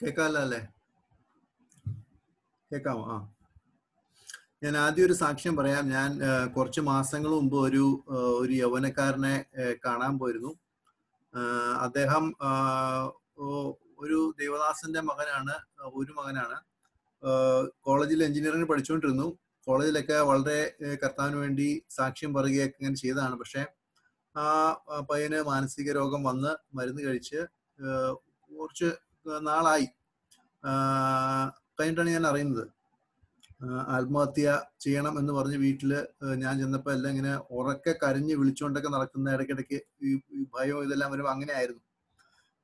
കേക്കാമല്ലോ അല്ലേ കേക്കാമോ? ആ. ഞാൻ ആദ്യം ഒരു സാക്ഷ്യം പറയാം. ഞാൻ കുറച്ച് മാസങ്ങൾ മുമ്പ് ഒരു ഒരു യൗവനക്കാരനെ കാണാൻ പോയിരുന്നു. അദ്ദേഹം ഒരു ദേവദാസന്റെ മകനാണ് ഒരു മകനാണ്. കോളേജിൽ എഞ്ചിനീയറിംഗ് പഠിച്ചുകൊണ്ടിരുന്നു. കോളേജിലൊക്കെ വളരെ കർത്താവിന് വേണ്ടി സാക്ഷ്യം പറയുകയൊക്കെ ഇങ്ങനെ ചെയ്തതാണ്. പക്ഷെ ആ പയ്യന് മാനസിക രോഗം വന്ന് മരുന്ന് കഴിച്ച് കുറച്ച് നാളായി. കഴിഞ്ഞിട്ടാണ് ഞാൻ അറിയുന്നത്. ആത്മഹത്യ ചെയ്യണം എന്ന് പറഞ്ഞ് വീട്ടിൽ ഞാൻ ചെന്നപ്പോ എല്ലാം ഇങ്ങനെ ഉറക്കെ കരഞ്ഞ് വിളിച്ചുകൊണ്ടൊക്കെ നടക്കുന്ന ഇടയ്ക്കിടയ്ക്ക് ഈ ഭയവും ഭയം ഇതെല്ലാം വരുമ്പോൾ അങ്ങനെ ആയിരുന്നു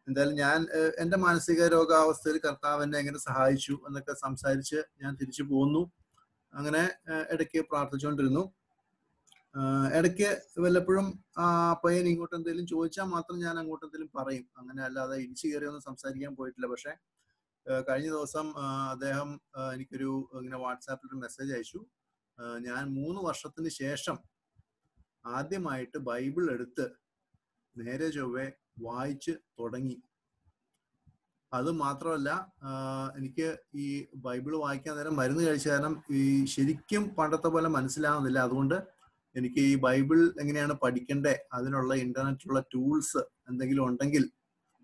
എന്തായാലും ഞാൻ എന്റെ മാനസിക രോഗാവസ്ഥയിൽ കർത്താവ് എന്നെ എങ്ങനെ സഹായിച്ചു എന്നൊക്കെ സംസാരിച്ച് ഞാൻ തിരിച്ചു പോന്നു. അങ്ങനെ ഇടയ്ക്ക് പ്രാർത്ഥിച്ചുകൊണ്ടിരുന്നു. ഇടയ്ക്ക് വല്ലപ്പോഴും ആ പയ്യൻ ഇങ്ങോട്ട് എന്തെങ്കിലും ചോദിച്ചാൽ മാത്രം ഞാൻ അങ്ങോട്ട് എന്തെങ്കിലും പറയും. അങ്ങനെ അല്ലാതെ ഇടിച്ചു കയറി ഒന്നും സംസാരിക്കാൻ പോയിട്ടില്ല. പക്ഷെ കഴിഞ്ഞ ദിവസം അദ്ദേഹം എനിക്കൊരു ഇങ്ങനെ വാട്സാപ്പിൽ ഒരു മെസ്സേജ് അയച്ചു. ഞാൻ മൂന്ന് വർഷത്തിന് ശേഷം ആദ്യമായിട്ട് ബൈബിൾ എടുത്ത് നേരെ ചൊവ്വെ വായിച്ച് തുടങ്ങി. അത് മാത്രമല്ല എനിക്ക് ഈ ബൈബിൾ വായിക്കാൻ നേരം മരുന്ന് കഴിച്ച കാരണം ഈ ശരിക്കും പണ്ടത്തെ പോലെ മനസ്സിലാവുന്നില്ല. അതുകൊണ്ട് എനിക്ക് ഈ ബൈബിൾ എങ്ങനെയാണ് പഠിക്കേണ്ടത് അതിനുള്ള ഇന്റർനെറ്റിലുള്ള ടൂൾസ് എന്തെങ്കിലും ഉണ്ടെങ്കിൽ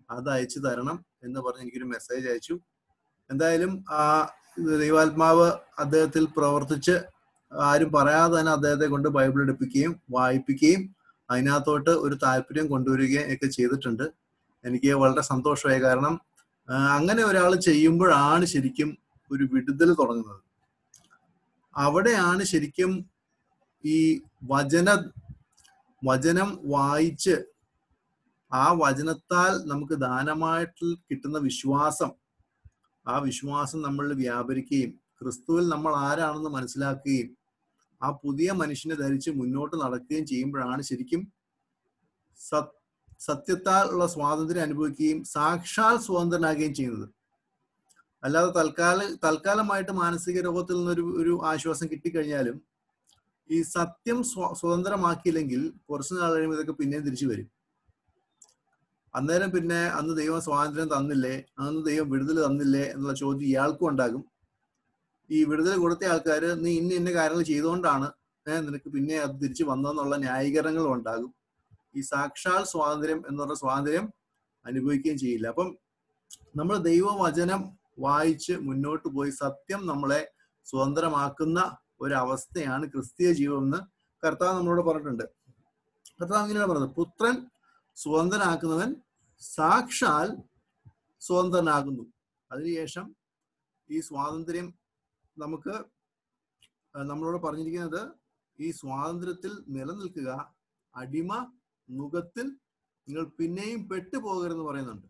അത് അയച്ചു തരണം എന്ന് പറഞ്ഞ് എനിക്കൊരു മെസ്സേജ് അയച്ചു. എന്തായാലും ആ ദൈവാത്മാവ് അദ്ദേഹത്തിൽ പ്രവർത്തിച്ച് ആരും പറയാതെ തന്നെ അദ്ദേഹത്തെ കൊണ്ട് ബൈബിൾ എടുപ്പിക്കുകയും വായിപ്പിക്കുകയും അതിനകത്തോട്ട് ഒരു താല്പര്യം കൊണ്ടുവരികയും ഒക്കെ ചെയ്തിട്ടുണ്ട്. എനിക്ക് വളരെ സന്തോഷമായി. കാരണം അങ്ങനെ ഒരാൾ ചെയ്യുമ്പോഴാണ് ശരിക്കും ഒരു വിടുതൽ തുടങ്ങുന്നത്. അവിടെയാണ് ശരിക്കും ഈ വചന വചനം വായിച്ച് ആ വചനത്താൽ നമുക്ക് ദാനമായിട്ട് കിട്ടുന്ന വിശ്വാസം ആ വിശ്വാസം നമ്മളിൽ വ്യാപരിക്കുകയും ക്രിസ്തുവിൽ നമ്മൾ ആരാണെന്ന് മനസ്സിലാക്കുകയും ആ പുതിയ മനുഷ്യനെ ധരിച്ച് മുന്നോട്ട് നടക്കുകയും ചെയ്യുമ്പോഴാണ് ശരിക്കും സത് സത്യത്താൽ ഉള്ള സ്വാതന്ത്ര്യം അനുഭവിക്കുകയും സാക്ഷാൽ സ്വതന്ത്രനാകുകയും ചെയ്യുന്നത്. അല്ലാതെ തൽക്കാല തൽക്കാലമായിട്ട് മാനസിക രോഗത്തിൽ നിന്നൊരു ഒരു ആശ്വാസം കിട്ടിക്കഴിഞ്ഞാലും ഈ സത്യം സ്വ- സ്വതന്ത്രമാക്കിയില്ലെങ്കിൽ കുറച്ചു നാൾ കഴിയുമ്പോൾ ഇതൊക്കെ പിന്നെയും തിരിച്ചു വരും. അന്നേരം പിന്നെ അന്ന് ദൈവം സ്വാതന്ത്ര്യം തന്നില്ലേ അന്ന് ദൈവം വിടുതൽ തന്നില്ലേ എന്നുള്ള ചോദ്യം ഇയാൾക്കും ഉണ്ടാകും. ഈ വിടുതൽ കൊടുത്ത ആൾക്കാർ നീ ഇന്ന ഇന്ന കാര്യങ്ങൾ ചെയ്തുകൊണ്ടാണ് നിനക്ക് പിന്നെ അത് തിരിച്ചു വന്നതെന്നുള്ള ന്യായീകരണങ്ങളും ഉണ്ടാകും. ഈ സാക്ഷാൽ സ്വാതന്ത്ര്യം എന്ന് പറഞ്ഞ സ്വാതന്ത്ര്യം അനുഭവിക്കുകയും ചെയ്യില്ല. അപ്പം നമ്മൾ ദൈവവചനം വായിച്ച് മുന്നോട്ട് പോയി സത്യം നമ്മളെ സ്വതന്ത്രമാക്കുന്ന ഒരവസ്ഥയാണ് ക്രിസ്തീയ ജീവിതം എന്ന് കർത്താവ് നമ്മളോട് പറഞ്ഞിട്ടുണ്ട്. കർത്താവ് അങ്ങനെയാണ് പറഞ്ഞത്. പുത്രൻ സ്വതന്ത്രനാക്കുന്നവൻ സാക്ഷാൽ സ്വതന്ത്രനാകുന്നു. അതിനുശേഷം ഈ സ്വാതന്ത്ര്യം നമുക്ക് നമ്മളോട് പറഞ്ഞിരിക്കുന്നത് ഈ സ്വാതന്ത്ര്യത്തിൽ നിലനിൽക്കുക അടിമ മുഖത്തിൽ നിങ്ങൾ പിന്നെയും പെട്ടുപോകരുതെന്ന് പറയുന്നുണ്ട്.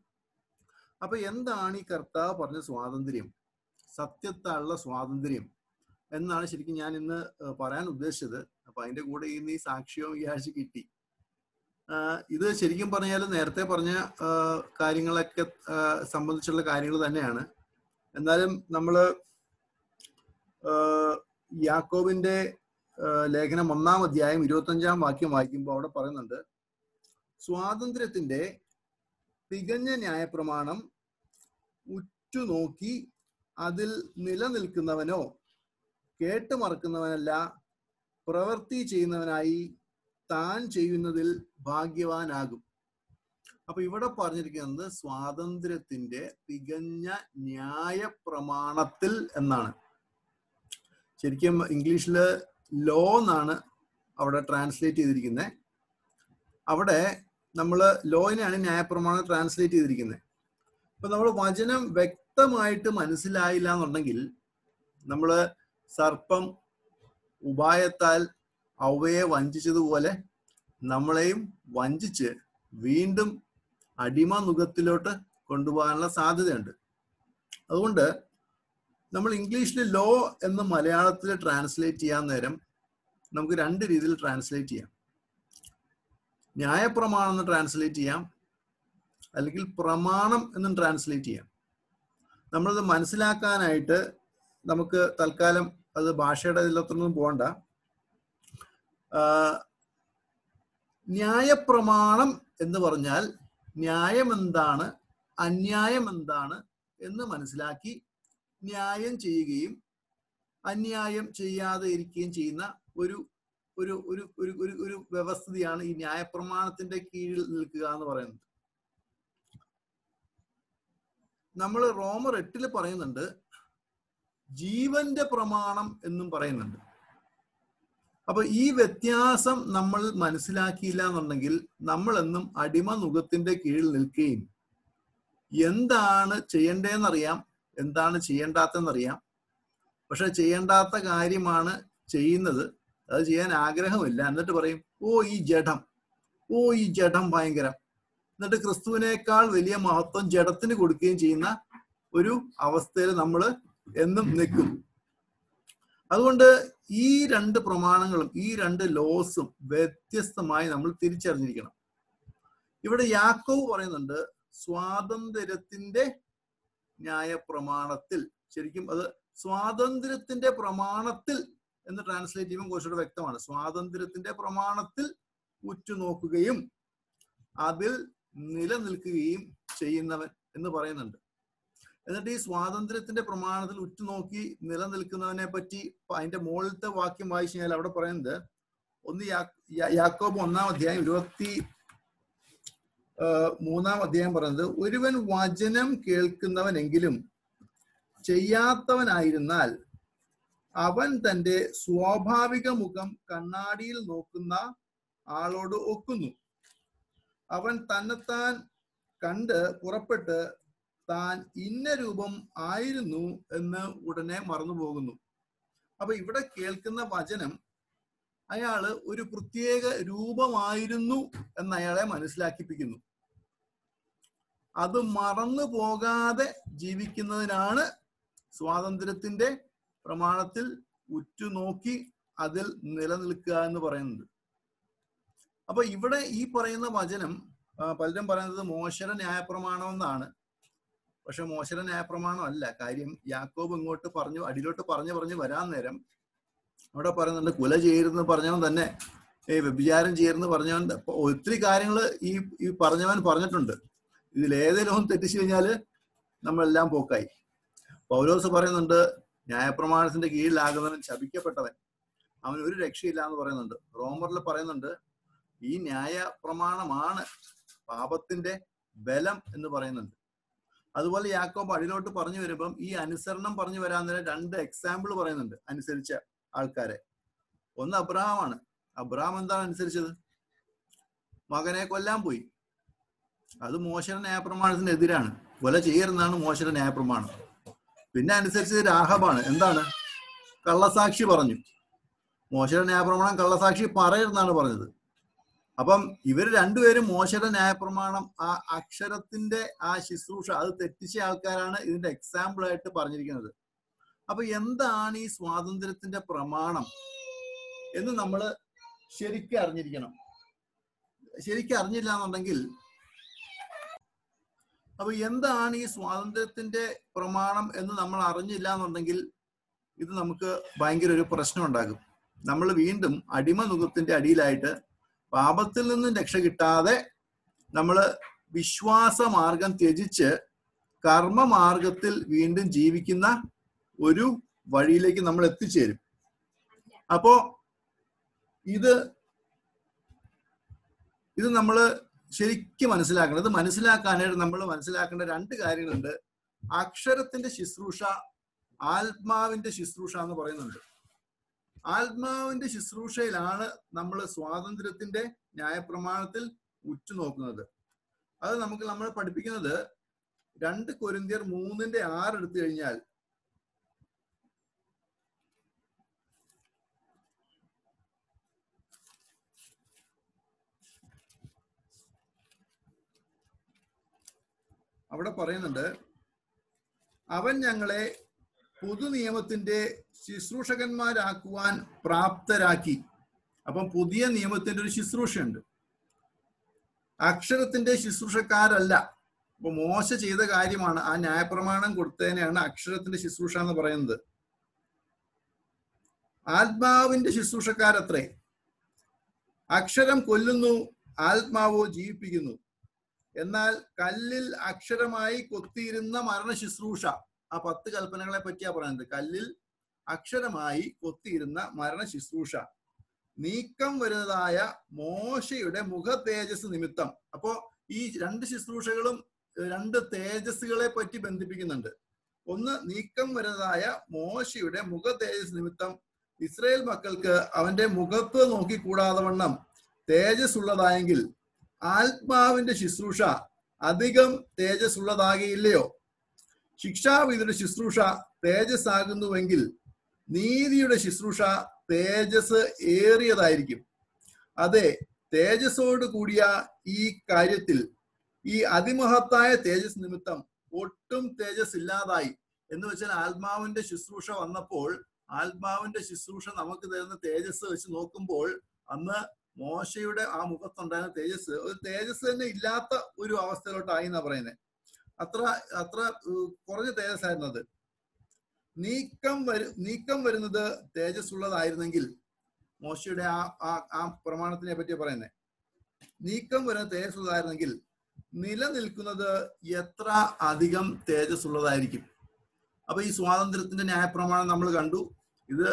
അപ്പൊ എന്താണ് ഈ കർത്താവ് പറഞ്ഞ സ്വാതന്ത്ര്യം? സത്യത്താലുള്ള സ്വാതന്ത്ര്യം. എന്നാണ് ശരിക്കും ഞാൻ ഇന്ന് പറയാൻ ഉദ്ദേശിച്ചത്. അപ്പൊ അതിന്റെ കൂടെ ഇന്ന് ഈ സാക്ഷ്യവും ഈ ആഴ്ച കിട്ടി ഇത് ശരിക്കും പറഞ്ഞാൽ നേരത്തെ പറഞ്ഞ കാര്യങ്ങളൊക്കെ സംബന്ധിച്ചുള്ള കാര്യങ്ങൾ തന്നെയാണ്. എന്നാലും നമ്മൾ യാക്കോബിന്റെ ലേഖനം ഒന്നാം അധ്യായം ഇരുപത്തഞ്ചാം വാക്യം വായിക്കുമ്പോൾ അവിടെ പറയുന്നുണ്ട് സ്വാതന്ത്ര്യത്തിന്റെ തികഞ്ഞ ന്യായപ്രമാണം ഉറ്റുനോക്കി അതിൽ നിലനിൽക്കുന്നവനോ കേട്ടുമറക്കുന്നവനല്ല പ്രവൃത്തി ചെയ്യുന്നവനായി താൻ ചെയ്യുന്നതിൽ ഭാഗ്യവാനാകും. അപ്പൊ ഇവിടെ പറഞ്ഞിരിക്കുന്നത് സ്വാതന്ത്ര്യത്തിന്റെ തികഞ്ഞ ന്യായ പ്രമാണത്തിൽ എന്നാണ്. ശരിക്കും ഇംഗ്ലീഷിൽ ലോ എന്നാണ് അവിടെ ട്രാൻസ്ലേറ്റ് ചെയ്തിരിക്കുന്നത് അവിടെ നമ്മൾ ലോയിനെയാണ് ന്യായപ്രമാണം ട്രാൻസ്ലേറ്റ് ചെയ്തിരിക്കുന്നത് അപ്പൊ നമ്മൾ വചനം വ്യക്തമായിട്ട് മനസ്സിലായില്ല എന്നുണ്ടെങ്കിൽ നമ്മൾ സർപ്പം ഉപായത്താൽ അവയെ വഞ്ചിച്ചതുപോലെ നമ്മളെയും വഞ്ചിച്ച് വീണ്ടും അടിമ മുഖത്തിലോട്ട് കൊണ്ടുപോകാനുള്ള സാധ്യതയുണ്ട്. അതുകൊണ്ട് നമ്മൾ ഇംഗ്ലീഷിൽ ലോ എന്ന് മലയാളത്തിൽ ട്രാൻസ്ലേറ്റ് ചെയ്യാൻ നേരം നമുക്ക് രണ്ട് രീതിയിൽ ട്രാൻസ്ലേറ്റ് ചെയ്യാം. ന്യായപ്രമാണം എന്ന് ട്രാൻസ്ലേറ്റ് ചെയ്യാം അല്ലെങ്കിൽ പ്രമാണം എന്നും ട്രാൻസ്ലേറ്റ് ചെയ്യാം. നമ്മളത് മനസ്സിലാക്കാനായിട്ട് നമുക്ക് തൽക്കാലം അത് ഭാഷയുടെ ഇതിലൊന്നും പോകണ്ട ന്യായപ്രമാണം എന്ന് പറഞ്ഞാൽ ന്യായം എന്താണ് അന്യായം എന്താണ് എന്ന് മനസ്സിലാക്കി ന്യായം ചെയ്യുകയും അന്യായം ചെയ്യാതെ ഇരിക്കുകയും ചെയ്യുന്ന ഒരു ഒരു ഒരു ഒരു ഒരു ഒരു വ്യവസ്ഥിതിയാണ് ഈ ന്യായപ്രമാണത്തിന്റെ കീഴിൽ നിൽക്കുക എന്ന് പറയുന്നത്. നമ്മൾ റോമർ എട്ടിൽ പറയുന്നുണ്ട് ജീവന്റെ പ്രമാണം എന്നും പറയുന്നുണ്ട്. അപ്പൊ ഈ വ്യത്യാസം നമ്മൾ മനസ്സിലാക്കിയില്ല എന്നുണ്ടെങ്കിൽ നമ്മൾ എന്നും അടിമ നുഖത്തിന്റെ കീഴിൽ നിൽക്കുകയും എന്താണ് ചെയ്യേണ്ടതെന്നറിയാം എന്താണ് ചെയ്യേണ്ടാത്തെന്നറിയാം പക്ഷെ ചെയ്യേണ്ടാത്ത കാര്യമാണ് ചെയ്യുന്നത്. അത് ചെയ്യാൻ ആഗ്രഹമില്ല. എന്നിട്ട് പറയും ഓ ഈ ജഡം. ഓ ഈ ജഡം ഭയങ്കരം. എന്നിട്ട് ക്രിസ്തുവിനേക്കാൾ വലിയ മഹത്വം ജഡത്തിന് കൊടുക്കുകയും ചെയ്യുന്ന ഒരു അവസ്ഥയിൽ നമ്മൾ എന്നും നിൽക്കും. അതുകൊണ്ട് ഈ രണ്ട് പ്രമാണങ്ങളും ഈ രണ്ട് ലോസും വ്യത്യസ്തമായി നമ്മൾ തിരിച്ചറിഞ്ഞിരിക്കണം. ഇവിടെ യാക്കോവ് പറയുന്നുണ്ട് സ്വാതന്ത്ര്യത്തിന്റെ ന്യായ പ്രമാണത്തിൽ ശരിക്കും അത് സ്വാതന്ത്ര്യത്തിന്റെ പ്രമാണത്തിൽ എന്ന് ട്രാൻസ്ലേറ്റ് ചെയ്യുമ്പോൾ കുറച്ചുകൂടെ വ്യക്തമാണ്. സ്വാതന്ത്ര്യത്തിന്റെ പ്രമാണത്തിൽ ഉറ്റുനോക്കുകയും അതിൽ നിലനിൽക്കുകയും ചെയ്യുന്നവൻ എന്ന് പറയുന്നുണ്ട്. എന്നിട്ട് ഈ സ്വാതന്ത്ര്യത്തിന്റെ പ്രമാണത്തിൽ ഉറ്റുനോക്കി നിലനിൽക്കുന്നവനെ പറ്റി അതിന്റെ മുകളിലത്തെ വാക്യം വായിച്ചു കഴിഞ്ഞാൽ അവിടെ പറയുന്നത് ഒന്ന് യാക്കോബ് ഒന്നാം അധ്യായം ഇരുപത്തി മൂന്നാം അധ്യായം പറയുന്നത് ഒരുവൻ വചനം കേൾക്കുന്നവനെങ്കിലും ചെയ്യാത്തവനായിരുന്നാൽ അവൻ തന്റെ സ്വാഭാവിക മുഖം കണ്ണാടിയിൽ നോക്കുന്ന ആളോട് ഒക്കുന്നു. അവൻ തന്നെത്താൻ കണ്ട് പുറപ്പെട്ട് താൻ ഇന്ന രൂപം ആയിരുന്നു എന്ന് ഉടനെ മറന്നു പോകുന്നു അപ്പൊ ഇവിടെ കേൾക്കുന്ന വചനം അയാൾ ഒരു പ്രത്യേക രൂപമായിരുന്നു എന്ന് അയാളെ മനസ്സിലാക്കിപ്പിക്കുന്നു. അത് മറന്നു പോകാതെ ജീവിക്കുന്നതിനാണ് സ്വാതന്ത്ര്യത്തിന്റെ പ്രമാണത്തിൽ ഉറ്റുനോക്കി അതിൽ നിലനിൽക്കുക എന്ന് പറയുന്നത്. അപ്പൊ ഇവിടെ ഈ പറയുന്ന വചനം പലരും പറയുന്നത് മോശര ന്യായപ്രമാണം എന്നാണ്. പക്ഷെ മോശര ന്യായപ്രമാണം അല്ല കാര്യം യാക്കോബ് ഇങ്ങോട്ട് പറഞ്ഞു അടിയിലോട്ട് പറഞ്ഞു പറഞ്ഞു വരാൻ നേരം അവിടെ പറയുന്നുണ്ട് കുല ചെയ്യരുതെന്ന് പറഞ്ഞവൻ തന്നെ ഈ വ്യഭിചാരം ചെയ്യരുതെന്ന് പറഞ്ഞവൻ ഒത്തിരി കാര്യങ്ങൾ ഈ ഈ പറഞ്ഞവൻ പറഞ്ഞിട്ടുണ്ട്. ഇതിൽ ഏതെങ്കിലും ഒന്ന് തെറ്റിച്ചു കഴിഞ്ഞാൽ നമ്മളെല്ലാം പോക്കായി. പൗലോസ് പറയുന്നുണ്ട് ന്യായപ്രമാണത്തിന്റെ കീഴിലാകുന്നവൻ ശപിക്കപ്പെട്ടവൻ അവൻ ഒരു രക്ഷയില്ല എന്ന് പറയുന്നുണ്ട്. റോമറിൽ പറയുന്നുണ്ട് ഈ ന്യായ പ്രമാണമാണ് പാപത്തിന്റെ ബലം എന്ന് പറയുന്നുണ്ട്. അതുപോലെ യാക്കോബ് അടിയിലോട്ട് പറഞ്ഞു വരുമ്പം ഈ അനുസരണം പറഞ്ഞു വരാൻ നേരം രണ്ട് എക്സാമ്പിൾ പറയുന്നുണ്ട് അനുസരിച്ച ആൾക്കാരെ. ഒന്ന് അബ്രഹാം ആണ് അബ്രഹാം എന്താണ് അനുസരിച്ചത്? മകനെ കൊല്ലാൻ പോയി. അത് മോശന ന്യായപ്രമാണത്തിന് എതിരാണ്. കൊല ചെയ്യരുന്നാണ് മോശന ന്യായപ്രമാണം. പിന്നെ അനുസരിച്ചത് രാഹബാണ്. എന്താണ്? കള്ളസാക്ഷി പറഞ്ഞു. മോശന ന്യായപ്രമാണം കള്ളസാക്ഷി പറയരുന്നാണ് പറഞ്ഞത്. അപ്പം ഇവർ രണ്ടുപേരും മോശയുടെ ന്യായപ്രമാണം ആ അക്ഷരത്തിന്റെ ആ ശുശ്രൂഷ അത് തെറ്റിച്ച ആൾക്കാരാണ് ഇതിന്റെ എക്സാമ്പിൾ ആയിട്ട് പറഞ്ഞിരിക്കുന്നത്. അപ്പൊ എന്താണ് ഈ സ്വാതന്ത്ര്യത്തിന്റെ പ്രമാണം എന്ന് നമ്മൾ ശരിക്കും അറിഞ്ഞിരിക്കണം. ശരിക്കും അറിഞ്ഞില്ല എന്നുണ്ടെങ്കിൽ അപ്പൊ എന്താണ് ഈ സ്വാതന്ത്ര്യത്തിന്റെ പ്രമാണം എന്ന് നമ്മൾ അറിഞ്ഞില്ല എന്നുണ്ടെങ്കിൽ ഇത് നമുക്ക് ഭയങ്കര ഒരു പ്രശ്നം ഉണ്ടാകും. നമ്മൾ വീണ്ടും അടിമ നുഖത്തിന്റെ അടിയിലായിട്ട് പാപത്തിൽ നിന്നും രക്ഷ കിട്ടാതെ നമ്മൾ വിശ്വാസമാർഗം ത്യജിച്ച് കർമ്മമാർഗത്തിൽ വീണ്ടും ജീവിക്കുന്ന ഒരു വഴിയിലേക്ക് നമ്മൾ എത്തിച്ചേരും. അപ്പോ ഇത് ഇത് നമ്മൾ ശരിക്കും മനസ്സിലാക്കണം. ഇത് മനസ്സിലാക്കാനായിട്ട് നമ്മൾ മനസ്സിലാക്കേണ്ട രണ്ട് കാര്യങ്ങളുണ്ട്. അക്ഷരത്തിന്റെ ശുശ്രൂഷ ആത്മാവിന്റെ ശുശ്രൂഷ എന്ന് പറയുന്നുണ്ട്. ആത്മാവിന്റെ ശുശ്രൂഷയിലാണ് നമ്മൾ സ്വാതന്ത്ര്യത്തിന്റെ ന്യായപ്രമാണത്തിൽ ഉറ്റുനോക്കുന്നത്. അത് നമുക്ക് നമ്മൾ പഠിപ്പിക്കുന്നത് രണ്ട് കൊരിന്തിയർ മൂന്നിന്റെ ആറ് എടുത്തു കഴിഞ്ഞാൽ അവിടെ പറയുന്നുണ്ട് അവൻ ഞങ്ങളെ പുതു നിയമത്തിന്റെ ശുശ്രൂഷകന്മാരാക്കുവാൻ പ്രാപ്തരാക്കി. അപ്പം പുതിയ നിയമത്തിന്റെ ഒരു ശുശ്രൂഷയുണ്ട്. അക്ഷരത്തിന്റെ ശുശ്രൂഷക്കാരല്ല. അപ്പൊ മോശ ചെയ്ത കാര്യമാണ് ആ ന്യായപ്രമാണം കൊടുത്തതിനെയാണ് അക്ഷരത്തിന്റെ ശുശ്രൂഷ എന്ന് പറയുന്നത്. ആത്മാവിന്റെ ശുശ്രൂഷക്കാരത്രേ. അക്ഷരം കൊല്ലുന്നു ആത്മാവോ ജീവിപ്പിക്കുന്നു. എന്നാൽ കല്ലിൽ അക്ഷരമായി കൊത്തിയിരുന്ന മരണ ശുശ്രൂഷ ആ പത്ത് കൽപ്പനകളെ പറ്റിയാ പറയുന്നത്. കല്ലിൽ അക്ഷരമായി കൊത്തിയിരുന്ന മരണ ശുശ്രൂഷ. നീക്കം വരുന്നതായ മോശയുടെ മുഖ തേജസ് നിമിത്തം. അപ്പോ ഈ രണ്ട് ശുശ്രൂഷകളും രണ്ട് തേജസ്സുകളെ പറ്റി ബന്ധിപ്പിക്കുന്നുണ്ട്. ഒന്ന് നീക്കം വരുന്നതായ മോശയുടെ മുഖ തേജസ് നിമിത്തം. ഇസ്രയേൽ മക്കൾക്ക് അവന്റെ മുഖത്ത് നോക്കി കൂടാതെ വണ്ണം. തേജസ് ഉള്ളതായെങ്കിൽ ആത്മാവിന്റെ ശുശ്രൂഷ അധികം തേജസ് ഉള്ളതാകിയില്ലയോ ശിക്ഷാവിധിയുടെ ശുശ്രൂഷ തേജസ് ആകുന്നുവെങ്കിൽ നീതിയുടെ ശുശ്രൂഷ തേജസ് ഏറിയതായിരിക്കും. അതെ തേജസ്സോട് കൂടിയ ഈ കാര്യത്തിൽ ഈ അതിമഹത്തായ തേജസ് നിമിത്തം ഒട്ടും തേജസ് ഇല്ലാതായി എന്ന് വെച്ചാൽ ആത്മാവിന്റെ ശുശ്രൂഷ വന്നപ്പോൾ ആത്മാവിന്റെ ശുശ്രൂഷ നമുക്ക് തരുന്ന തേജസ് വെച്ച് നോക്കുമ്പോൾ അന്ന് മോശയുടെ ആ മുഖത്തുണ്ടായിരുന്ന തേജസ് ഒരു തേജസ് തന്നെ ഇല്ലാത്ത ഒരു അവസ്ഥയിലോട്ടായി എന്നാ പറയുന്നത് അത്ര അത്ര കുറഞ്ഞ തേജസ് ആയിരുന്നത് നീക്കം വരു നീക്കം വരുന്നത് തേജസ് ഉള്ളതായിരുന്നെങ്കിൽ മോശയുടെ ആ ആ പ്രമാണത്തിനെ പറ്റി പറയുന്നത് നീക്കം വരുന്ന തേജസ് ഉള്ളതായിരുന്നെങ്കിൽ നിലനിൽക്കുന്നത് എത്ര അധികം തേജസ് ഉള്ളതായിരിക്കും അപ്പൊ ഈ സ്വാതന്ത്ര്യത്തിന്റെ ന്യായപ്രമാണം നമ്മൾ കണ്ടു. ഇത്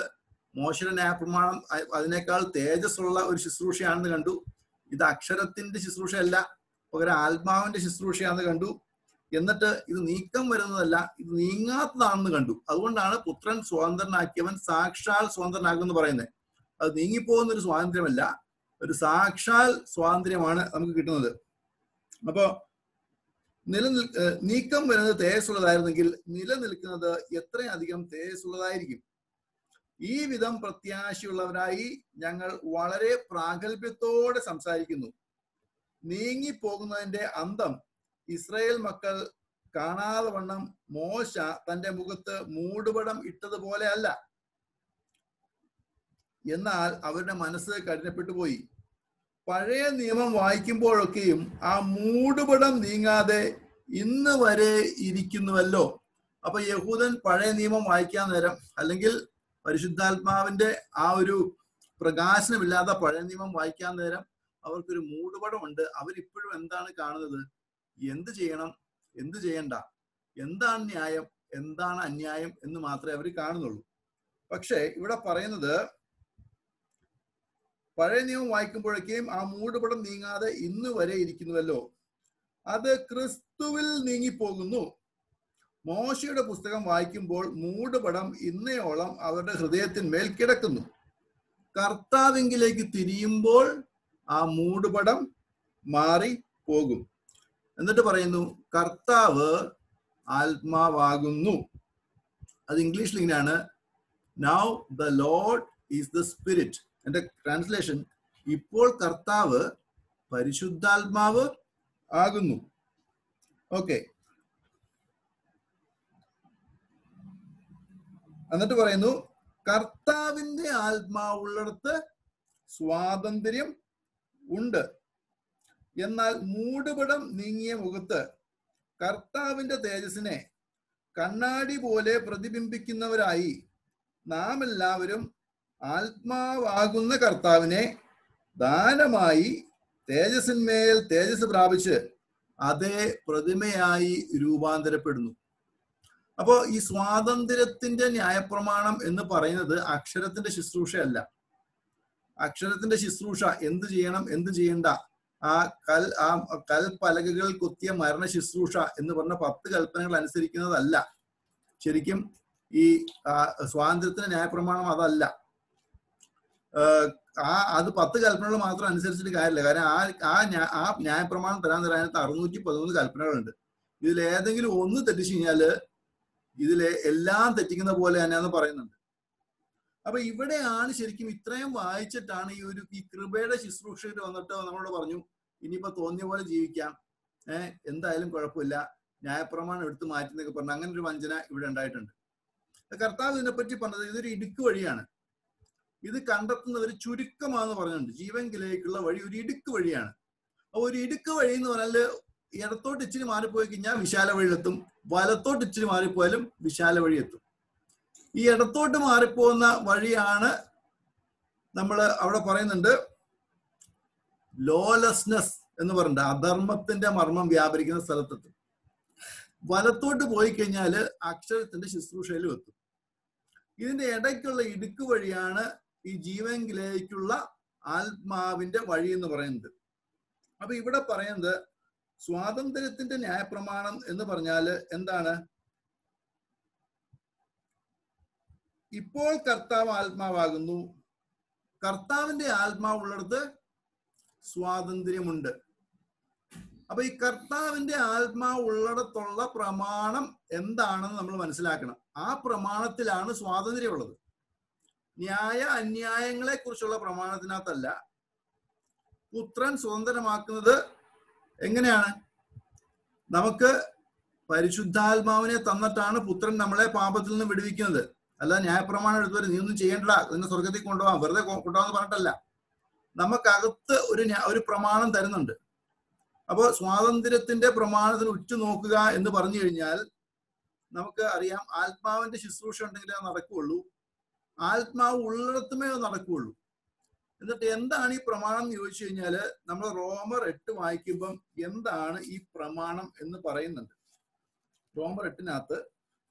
മോശയുടെ ന്യായപ്രമാണം അതിനേക്കാൾ തേജസ് ഉള്ള ഒരു ശുശ്രൂഷയാണെന്ന് കണ്ടു. ഇത് അക്ഷരത്തിന്റെ ശുശ്രൂഷയല്ല പകരം ആത്മാവിന്റെ ശുശ്രൂഷയാണെന്ന് കണ്ടു. എന്നിട്ട് ഇത് നീക്കം വരുന്നതല്ല ഇത് നീങ്ങാത്തതാണെന്ന് കണ്ടു. അതുകൊണ്ടാണ് പുത്രൻ സ്വതന്ത്രനാക്കിയവൻ സാക്ഷാൽ സ്വതന്ത്രനാകുമെന്ന് പറയുന്നത്. അത് നീങ്ങിപ്പോകുന്ന ഒരു സ്വാതന്ത്ര്യമല്ല ഒരു സാക്ഷാൽ സ്വാതന്ത്ര്യമാണ് നമുക്ക് കിട്ടുന്നത്. അപ്പോ നിലനിൽ നീക്കം വരുന്നത് തേജസ്സുള്ളതായിരുന്നെങ്കിൽ നിലനിൽക്കുന്നത് എത്രയധികം തേജസ്സുള്ളതായിരിക്കും. ഈ വിധം പ്രത്യാശയുള്ളവരായി ഞങ്ങൾ വളരെ പ്രാഗൽഭ്യത്തോടെ സംസാരിക്കുന്നു. നീങ്ങിപ്പോകുന്നതിന്റെ അന്തം ഇസ്രായേൽ മക്കൾ കാണാതെ വണ്ണം മോശ തന്റെ മുഖത്ത് മൂടുപടം ഇട്ടതുപോലെ അല്ല. എന്നാൽ അവരുടെ മനസ്സ് കഠിനപ്പെട്ടു പോയി. പഴയ നിയമം വായിക്കുമ്പോഴൊക്കെയും ആ മൂടുപടം നീങ്ങാതെ ഇന്ന് വരെ ഇരിക്കുന്നുവല്ലോ. അപ്പൊ യഹൂദൻ പഴയ നിയമം വായിക്കാൻ നേരം അല്ലെങ്കിൽ പരിശുദ്ധാത്മാവിന്റെ ആ ഒരു പ്രകാശനമില്ലാത്ത പഴയ നിയമം വായിക്കാൻ നേരം അവർക്കൊരു മൂടുപടമുണ്ട്. അവരിപ്പോഴും എന്താണ് കാണുന്നത്? എന്ത് ചെയ്യണം എന്ത് ചെയ്യണ്ട എന്താണ് ന്യായം എന്താണ് അന്യായം എന്ന് മാത്രമേ അവർ കാണുന്നുള്ളൂ. പക്ഷേ ഇവിടെ പറയുന്നത് പഴയ നിയമം വായിക്കുമ്പോഴേക്കും ആ മൂടുപടം നീങ്ങാതെ ഇന്ന് വരെ ഇരിക്കുന്നുവല്ലോ. അത് ക്രിസ്തുവിൽ നീങ്ങിപ്പോകുന്നു. മോശയുടെ പുസ്തകം വായിക്കുമ്പോൾ മൂടുപടം ഇന്നയോളം അവരുടെ ഹൃദയത്തിന്മേൽ കിടക്കുന്നു. കർത്താവിങ്കിലേക്ക് തിരിയുമ്പോൾ ആ മൂടുപടം മാറി പോകും എന്നിട്ട് പറയുന്നു കർത്താവ് ആത്മാവാകുന്നു. അത് ഇംഗ്ലീഷിൽ ഇങ്ങനെയാണ്. Now the lord is the spirit എന്റെ ട്രാൻസ്ലേഷൻ ഇപ്പോൾ കർത്താവ് പരിശുദ്ധാത്മാവ് ആകുന്നു. ഓക്കെ എന്നിട്ട് പറയുന്നു കർത്താവിന്റെ ആത്മാവുള്ളിടത്ത് സ്വാതന്ത്ര്യം ഉണ്ട്. എന്നാൽ മൂടുപടം നീങ്ങിയ മുഖത്ത് കർത്താവിന്റെ തേജസ്സിനെ കണ്ണാടി പോലെ പ്രതിബിംബിക്കുന്നവരായി നാം എല്ലാവരും ആത്മാവാകുന്ന കർത്താവിനെ ദാനമായി തേജസ്സിന്മേൽ തേജസ് പ്രാപിച്ച് അതേ പ്രതിമയായി രൂപാന്തരപ്പെടുന്നു. അപ്പോ ഈ സ്വാതന്ത്ര്യത്തിന്റെ ന്യായപ്രമാണം എന്ന് പറയുന്നത് അക്ഷരത്തിന്റെ ശുശ്രൂഷയല്ല. അക്ഷരത്തിന്റെ ശുശ്രൂഷ എന്ത് ചെയ്യണം എന്ത് ചെയ്യണ്ട ആ കൽ ആ കൽപ്പലകകൾ കൊത്തിയ മരണ ശുശ്രൂഷ എന്ന് പറഞ്ഞ പത്ത് കൽപ്പനകൾ അനുസരിക്കുന്നതല്ല. ശരിക്കും ഈ സ്വാതന്ത്ര്യത്തിന് ന്യായപ്രമാണം അതല്ല. ആ അത് പത്ത് കൽപ്പനകൾ മാത്രം അനുസരിച്ചിട്ട് കാര്യമില്ല. കാരണം ആ ആ ന്യായപ്രമാണം തരാൻ തരാനത്ത് അറുന്നൂറ്റി പതിമൂന്ന് കൽപ്പനകളുണ്ട്. ഇതിൽ ഏതെങ്കിലും ഒന്ന് തെറ്റിച്ചു കഴിഞ്ഞാൽ ഇതിലെ എല്ലാം തെറ്റിക്കുന്ന പോലെ തന്നെയാന്ന് പറയുന്നുണ്ട്. അപ്പൊ ഇവിടെയാണ് ശരിക്കും ഇത്രയും വായിച്ചിട്ടാണ് ഈ ഒരു ഈ കൃപയുടെ ശുശ്രൂഷയിൽ വന്നിട്ട് നമ്മളോട് പറഞ്ഞു ഇനിയിപ്പോ തോന്നിയ പോലെ ജീവിക്കാം. ഏഹ് എന്തായാലും കുഴപ്പമില്ല. ന്യായപ്രമാണം എടുത്തു മാറ്റി എന്നൊക്കെ പറഞ്ഞു അങ്ങനെ ഒരു വഞ്ചന ഇവിടെ ഉണ്ടായിട്ടുണ്ട്. കർത്താവ് ഇതിനെപ്പറ്റി പറഞ്ഞത് ഇതൊരു ഇടുക്ക് വഴിയാണ്. ഇത് കണ്ടെത്തുന്നവർ ചുരുക്കമാണെന്ന് പറഞ്ഞിട്ടുണ്ട്. ജീവങ്കിലേക്കുള്ള വഴി ഒരു ഇടുക്ക് വഴിയാണ്. അപ്പൊ ഒരു ഇടുക്ക് വഴി എന്ന് പറഞ്ഞാൽ ഇടത്തോട്ട് ഇച്ചിരി മാറിപ്പോയി കഴിഞ്ഞാൽ വിശാല വഴിയിലെത്തും. വലത്തോട്ട് ഇച്ചിരി മാറിപ്പോയാലും വിശാല വഴി എത്തും ഈ ഇടത്തോട്ട് മാറിപ്പോകുന്ന വഴിയാണ് നമ്മൾ അവിടെ പറയുന്നുണ്ട്. ലോലെസ്നെസ് എന്ന് പറഞ്ഞിട്ട് അധർമ്മത്തിന്റെ മർമ്മം വ്യാപരിക്കുന്ന സ്ഥലത്തെത്തും. വലത്തോട്ട് പോയി കഴിഞ്ഞാൽ അക്ഷരത്തിന്റെ ശുശ്രൂഷയിലും എത്തും. ഇതിന്റെ ഇടയ്ക്കുള്ള ഇടുക്ക് വഴിയാണ് ഈ ജീവങ്കിലേക്കുള്ള ആത്മാവിന്റെ വഴി എന്ന് പറയുന്നത്. അപ്പൊ ഇവിടെ പറയുന്നത് സ്വാതന്ത്ര്യത്തിന്റെ ന്യായപ്രമാണം എന്ന് പറഞ്ഞാൽ എന്താണ്? ഇപ്പോൾ കർത്താവ് ആത്മാവാകുന്നു. കർത്താവിന്റെ ആത്മാവുള്ളിടത്ത് സ്വാതന്ത്ര്യമുണ്ട്. അപ്പൊ ഈ കർത്താവിന്റെ ആത്മാവ് ഉള്ളിടത്തുള്ള പ്രമാണം എന്താണെന്ന് നമ്മൾ മനസ്സിലാക്കണം. ആ പ്രമാണത്തിലാണ് സ്വാതന്ത്ര്യമുള്ളത്. ന്യായ അന്യായങ്ങളെ കുറിച്ചുള്ള പ്രമാണത്തിനകത്തല്ല. പുത്രൻ സ്വതന്ത്രമാക്കുന്നത് എങ്ങനെയാണ്? നമുക്ക് പരിശുദ്ധാത്മാവിനെ തന്നിട്ടാണ് പുത്രൻ നമ്മളെ പാപത്തിൽ നിന്ന് വിടുവിക്കുന്നത്. അല്ല ന്യായപ്രമാണം എടുത്തവരെ നീ ഒന്നും ചെയ്യേണ്ടടാ. നിന്നെ സ്വർഗത്തിൽ കൊണ്ടുപോകാം. വെറുതെ കൊണ്ടുപോകാന്ന് പറഞ്ഞിട്ടല്ല. നമുക്കകത്ത് ഒരു ഒരു പ്രമാണം തരുന്നുണ്ട്. അപ്പോൾ സ്വാതന്ത്ര്യത്തിന്റെ പ്രമാണത്തിന് ഉറ്റുനോക്കുക എന്ന് പറഞ്ഞു കഴിഞ്ഞാൽ നമുക്ക് അറിയാം ആത്മാവിന്റെ ശുശ്രൂഷ ഉണ്ടെങ്കിലേ അത് നടക്കുകയുള്ളൂ. ആത്മാവ് ഉള്ളിടത്തുമേ അത് നടക്കുകയുള്ളൂ. എന്നിട്ട് എന്താണ് ഈ പ്രമാണം എന്ന് ചോദിച്ചു കഴിഞ്ഞാൽ നമ്മൾ റോമർ എട്ട് വായിക്കുമ്പം എന്താണ് ഈ പ്രമാണം എന്ന് പറയുന്നുണ്ട്. റോമർ എട്ടിനകത്ത്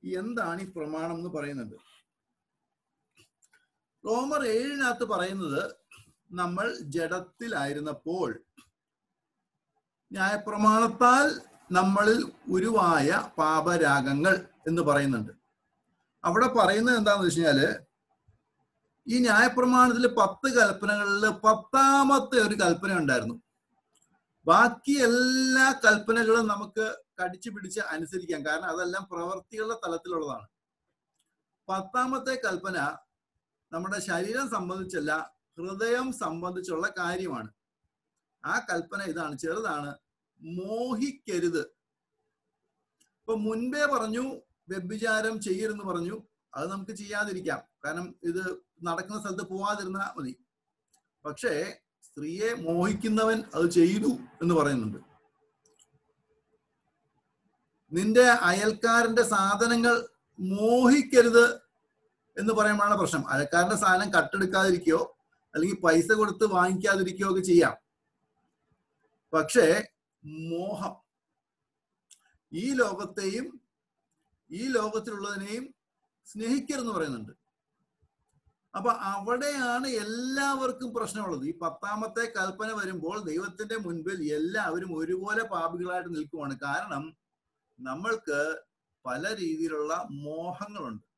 എന്താണ് ഈ പ്രമാണം എന്ന് പറയുന്നുണ്ട്. റോമർ ഏഴിനകത്ത് പറയുന്നത് നമ്മൾ ജഡത്തിലായിരുന്നപ്പോൾ ന്യായപ്രമാണത്താൽ നമ്മളിൽ ഉരുവായ പാപരാഗങ്ങൾ എന്ന് പറയുന്നുണ്ട്. അവിടെ പറയുന്നത് എന്താണെന്ന് വെച്ച് കഴിഞ്ഞാൽ ഈ ന്യായപ്രമാണത്തിൽ പത്ത് കൽപ്പനകളിൽ പത്താമത്തെ ഒരു കൽപ്പന ഉണ്ടായിരുന്നു. ബാക്കി എല്ലാ കൽപ്പനകളും നമുക്ക് കടിച്ചു പിടിച്ച് അനുസരിക്കാം. കാരണം അതെല്ലാം പ്രവൃത്തികളുടെ തലത്തിലുള്ളതാണ്. പത്താമത്തെ കൽപ്പന നമ്മുടെ ശരീരം സംബന്ധിച്ചല്ല ഹൃദയം സംബന്ധിച്ചുള്ള കാര്യമാണ്. ആ കൽപ്പന ഇതാണ്. ചെറുതാണ്. മോഹിക്കരുത്. ഇപ്പൊ മുൻപേ പറഞ്ഞു വ്യഭിചാരം ചെയ്യരുതെന്ന് പറഞ്ഞു. അത് നമുക്ക് ചെയ്യാതിരിക്കാം. കാരണം ഇത് നടക്കുന്ന സ്ഥലത്ത് പോവാതിരുന്നാൽ മതി. പക്ഷേ സ്ത്രീയെ മോഹിക്കുന്നവൻ അത് ചെയ്തു എന്ന് പറയുന്നുണ്ട്. നിന്റെ അയൽക്കാരന്റെ സാധനങ്ങൾ മോഹിക്കരുത് എന്ന് പറയുമ്പോഴാണ് പ്രശ്നം. അയൽക്കാരന്റെ സാധനം കട്ടെടുക്കാതിരിക്കോ അല്ലെങ്കിൽ പൈസ കൊടുത്ത് വാങ്ങിക്കാതിരിക്കുകയോ ഒക്കെ ചെയ്യാം. പക്ഷേ മോഹം. ഈ ലോകത്തെയും ഈ ലോകത്തിലുള്ളതിനെയും സ്നേഹിക്കരുതെന്ന് പറയുന്നുണ്ട്. അപ്പൊ അവിടെയാണ് എല്ലാവർക്കും പ്രശ്നമുള്ളത്. ഈ പത്താമത്തെ കൽപ്പന വരുമ്പോൾ ദൈവത്തിന്റെ മുൻപിൽ എല്ലാവരും ഒരുപോലെ പാപികളായിട്ട് നിൽക്കുവാണ്. കാരണം നമ്മൾക്ക് പല രീതിയിലുള്ള മോഹങ്ങളുണ്ട്.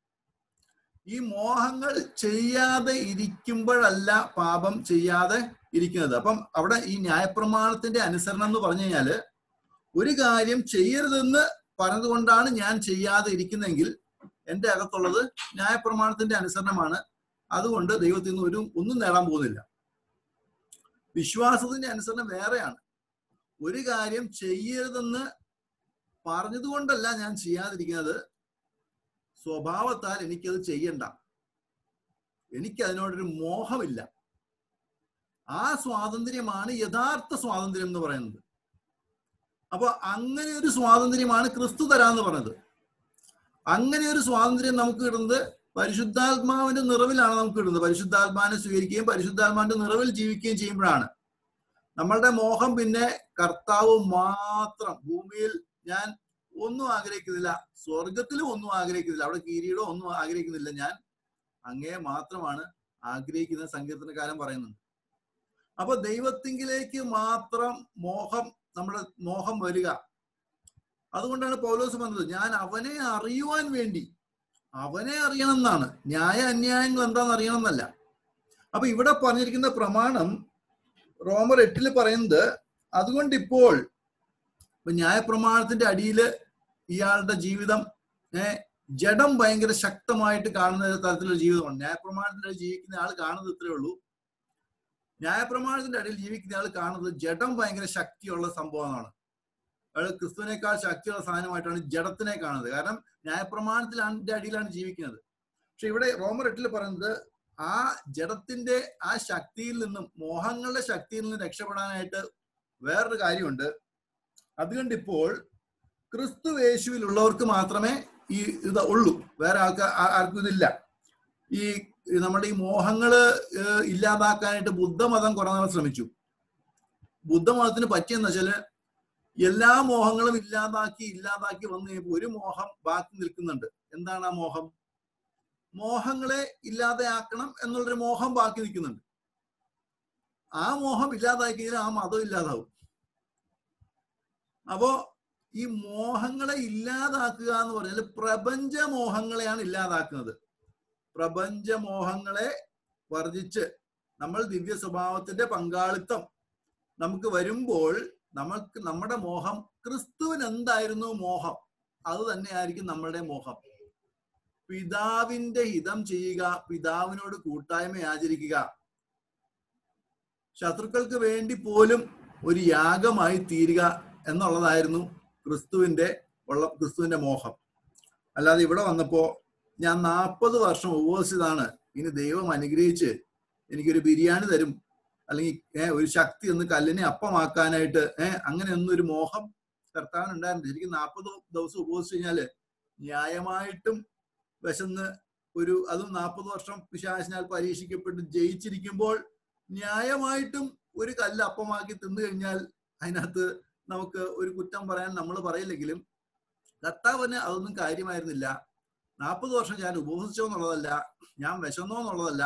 ഈ മോഹങ്ങൾ ചെയ്യാതെ ഇരിക്കുമ്പോഴല്ല പാപം ചെയ്യാതെ ഇരിക്കുന്നത്. അപ്പം അവിടെ ഈ ന്യായപ്രമാണത്തിന്റെ അനുസരണം എന്ന് പറഞ്ഞു കഴിഞ്ഞാൽ ഒരു കാര്യം ചെയ്യരുതെന്ന് പറഞ്ഞതുകൊണ്ടാണ് ഞാൻ ചെയ്യാതെ ഇരിക്കുന്നെങ്കിൽ എന്റെ അകത്തുള്ളത് ന്യായപ്രമാണത്തിന്റെ അനുസരണമാണ്. അതുകൊണ്ട് ദൈവത്തിൽ നിന്ന് ഒരു ഒന്നും നേടാൻ പോകുന്നില്ല. വിശ്വാസത്തിന്റെ അനുസരണം വേറെയാണ്. ഒരു കാര്യം ചെയ്യരുതെന്ന് പറഞ്ഞതുകൊണ്ടല്ല ഞാൻ ചെയ്യാതിരിക്കുന്നത്. സ്വഭാവത്താൽ എനിക്കത് ചെയ്യണ്ട. എനിക്ക് അതിനോടൊരു മോഹമില്ല. ആ സ്വാതന്ത്ര്യമാണ് യഥാർത്ഥ സ്വാതന്ത്ര്യം എന്ന് പറയുന്നത്. അപ്പോൾ അങ്ങനെ ഒരു സ്വാതന്ത്ര്യമാണ് ക്രിസ്തു തരാന്ന് പറഞ്ഞത്. അങ്ങനെ ഒരു സ്വാതന്ത്ര്യം നമുക്ക് കിട്ടുന്നത് പരിശുദ്ധാത്മാവിന്റെ നിറവിലാണ് നമുക്ക് കിട്ടുന്നത്. പരിശുദ്ധാത്മാവിനെ സ്വീകരിക്കുകയും പരിശുദ്ധാത്മാവിന്റെ നിറവിൽ ജീവിക്കുകയും ചെയ്യുമ്പോഴാണ്. നമ്മളുടെ മോഹം പിന്നെ കർത്താവ് മാത്രം. ഭൂമിയിൽ ഞാൻ ഒന്നും ആഗ്രഹിക്കുന്നില്ല. സ്വർഗത്തിലും ഒന്നും ആഗ്രഹിക്കുന്നില്ല. അവിടെ കീരീടോ ഒന്നും ആഗ്രഹിക്കുന്നില്ല. ഞാൻ അങ്ങേ മാത്രമാണ് ആഗ്രഹിക്കുന്ന സങ്കീർത്തനക്കാരൻ പറയുന്നുണ്ട് അപ്പൊ ദൈവത്തിങ്കിലേക്ക് മാത്രം മോഹം നമ്മുടെ മോഹം വരിക. അതുകൊണ്ടാണ് പൗലോസ് പറഞ്ഞത് ഞാൻ അവനെ അറിയുവാൻ വേണ്ടി. അവനെ അറിയണം എന്നാണ് ന്യായ അന്യായങ്ങൾ എന്താണെന്ന് അറിയണം എന്നല്ല അപ്പൊ ഇവിടെ പറഞ്ഞിരിക്കുന്ന പ്രമാണം റോമർ എട്ടിൽ പറയുന്നത് അതുകൊണ്ട് ഇപ്പോൾ ഇപ്പൊ അടിയിൽ ഇയാളുടെ ജീവിതം ജഡം ഭയങ്കര ശക്തമായിട്ട് കാണുന്ന തരത്തിലുള്ള ജീവിതമാണ്. ന്യായപ്രമാണത്തിന്റെ ജീവിക്കുന്ന ആൾ കാണുന്നത് ഇത്രയേ ഉള്ളൂ. ന്യായപ്രമാണത്തിന്റെ അടിയിൽ ജീവിക്കുന്ന ആൾ കാണുന്നത് ജഡം ഭയങ്കര ശക്തിയുള്ള സംഭവമാണ് അയാൾ ക്രിസ്തുവിനേക്കാൾ ശക്തിയുള്ള സാധനമായിട്ടാണ് ജഡത്തിനെ കാണുന്നത്. കാരണം ന്യായപ്രമാണത്തിലാണ് അടിയിലാണ് ജീവിക്കുന്നത്. പക്ഷെ ഇവിടെ റോമർ എട്ടിൽ പറയുന്നത് ആ ജഡത്തിന്റെ ആ ശക്തിയിൽ നിന്നും മോഹങ്ങളുടെ ശക്തിയിൽ നിന്നും രക്ഷപ്പെടാനായിട്ട് വേറൊരു കാര്യമുണ്ട്. അതുകൊണ്ട് ഇപ്പോൾ ക്രിസ്തു യേശുവിലുള്ളവർക്ക് മാത്രമേ ഈ ഇത് ഉള്ളൂ. വേറെ ആൾക്കാർ ആർക്കും ഇതില്ല. ഈ നമ്മുടെ ഈ മോഹങ്ങൾ ഇല്ലാതാക്കാനായിട്ട് ബുദ്ധമതം കുറെ ശ്രമിച്ചു. ബുദ്ധമതത്തിന് പറ്റിയെന്ന് വെച്ചാൽ എല്ലാ മോഹങ്ങളും ഇല്ലാതാക്കി ഇല്ലാതാക്കി വന്നു കഴിയുമ്പോൾ ഒരു മോഹം ബാക്കി നിൽക്കുന്നുണ്ട്. എന്താണ് ആ മോഹം? മോഹങ്ങളെ ഇല്ലാതെയാക്കണം എന്നുള്ളൊരു മോഹം ബാക്കി നിൽക്കുന്നുണ്ട്. ആ മോഹം ഇല്ലാതാക്കിയാൽ ആ മതം ഇല്ലാതാവും. അപ്പോ ഈ മോഹങ്ങളെ ഇല്ലാതാക്കുക എന്ന് പറഞ്ഞാൽ പ്രപഞ്ച മോഹങ്ങളെയാണ് ഇല്ലാതാക്കുന്നത്. പ്രപഞ്ച മോഹങ്ങളെ വർജിച്ച് നമ്മൾ ദിവ്യ സ്വഭാവത്തിന്റെ പങ്കാളിത്തം നമുക്ക് വരുമ്പോൾ നമുക്ക് നമ്മുടെ മോഹം ക്രിസ്തുവിന് എന്തായിരുന്നു മോഹം? അത് തന്നെയായിരിക്കും നമ്മളുടെ മോഹം. പിതാവിന്റെ ഹിതം ചെയ്യുക പിതാവിനോട് കൂട്ടായ്മ ആചരിക്കുക. ശത്രുക്കൾക്ക് വേണ്ടി പോലും ഒരു യാഗമായി തീരുക എന്നുള്ളതായിരുന്നു ക്രിസ്തുവിന്റെ ഉള്ള ക്രിസ്തുവിന്റെ മോഹം. അല്ലാതെ ഇവിടെ വന്നപ്പോ ഞാൻ നാൽപ്പത് വർഷം ഉപവസിച്ചതാണ്. ഇനി ദൈവം അനുഗ്രഹിച്ച് എനിക്കൊരു ബിരിയാണി തരും. അല്ലെങ്കിൽ ഏഹ് ഒരു ശക്തി ഒന്ന് കല്ലിനെ അപ്പമാക്കാനായിട്ട് ഏഹ് അങ്ങനെ ഒരു മോഹം കർത്താവിന് ഉണ്ടായിരുന്നു ശരിക്കും നാൽപ്പത് ദിവസം ഉപവസിച്ച് കഴിഞ്ഞാൽ ന്യായമായിട്ടും വിശന്ന് ഒരു അതും നാൽപ്പത് വർഷം പിശാചിനാൽ പരീക്ഷിക്കപ്പെട്ട് ജയിച്ചിരിക്കുമ്പോൾ ന്യായമായിട്ടും ഒരു കല്ല് അപ്പമാക്കി തിന്നു കഴിഞ്ഞാൽ അതിനകത്ത് നമുക്ക് ഒരു കുറ്റം പറയാൻ നമ്മൾ പറയില്ലെങ്കിലും കർത്താവിന് അതൊന്നും കാര്യമായിരുന്നില്ല. നാൽപ്പത് വർഷം ഞാൻ ഉപവസിച്ചോ എന്നുള്ളതല്ല ഞാൻ വിശന്നോ എന്നുള്ളതല്ല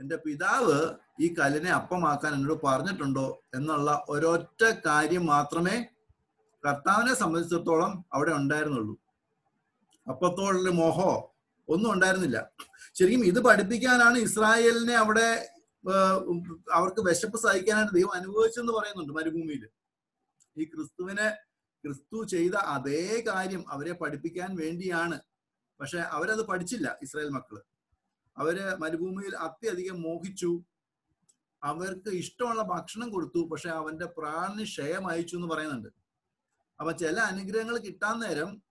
എന്റെ പിതാവ് ഈ കല്ലിനെ അപ്പമാക്കാൻ എന്നോട് പറഞ്ഞിട്ടുണ്ടോ എന്നുള്ള ഒരൊറ്റ കാര്യം മാത്രമേ കർത്താവിനെ സംബന്ധിച്ചിടത്തോളം അവിടെ ഉണ്ടായിരുന്നുള്ളൂ. അപ്പത്തോടുള്ള മോഹോ ഒന്നും ഉണ്ടായിരുന്നില്ല. ശരിക്കും ഇത് പഠിപ്പിക്കാനാണ് ഇസ്രായേലിനെ അവിടെ അവർക്ക് വിശപ്പ് സഹിക്കാനായിട്ട് ദൈവം അനുഭവിച്ചെന്ന് പറയുന്നുണ്ട് മരുഭൂമിയിൽ. ഈ ക്രിസ്തുവിനെ ക്രിസ്തു ചെയ്ത അതേ കാര്യം അവരെ പഠിപ്പിക്കാൻ വേണ്ടിയാണ്. പക്ഷെ അവരത് പഠിച്ചില്ല ഇസ്രായേൽ മക്കൾ. അവർ മരുഭൂമിയിൽ അത്യധികം മോഹിച്ചു. അവർക്ക് ഇഷ്ടമുള്ള ഭക്ഷണം കൊടുത്തു പക്ഷെ അവന്റെ പ്രാണന് ക്ഷയം അയച്ചു എന്ന് പറയുന്നുണ്ട്. അപ്പൊ ചില അനുഗ്രഹങ്ങൾ കിട്ടാൻ നേരം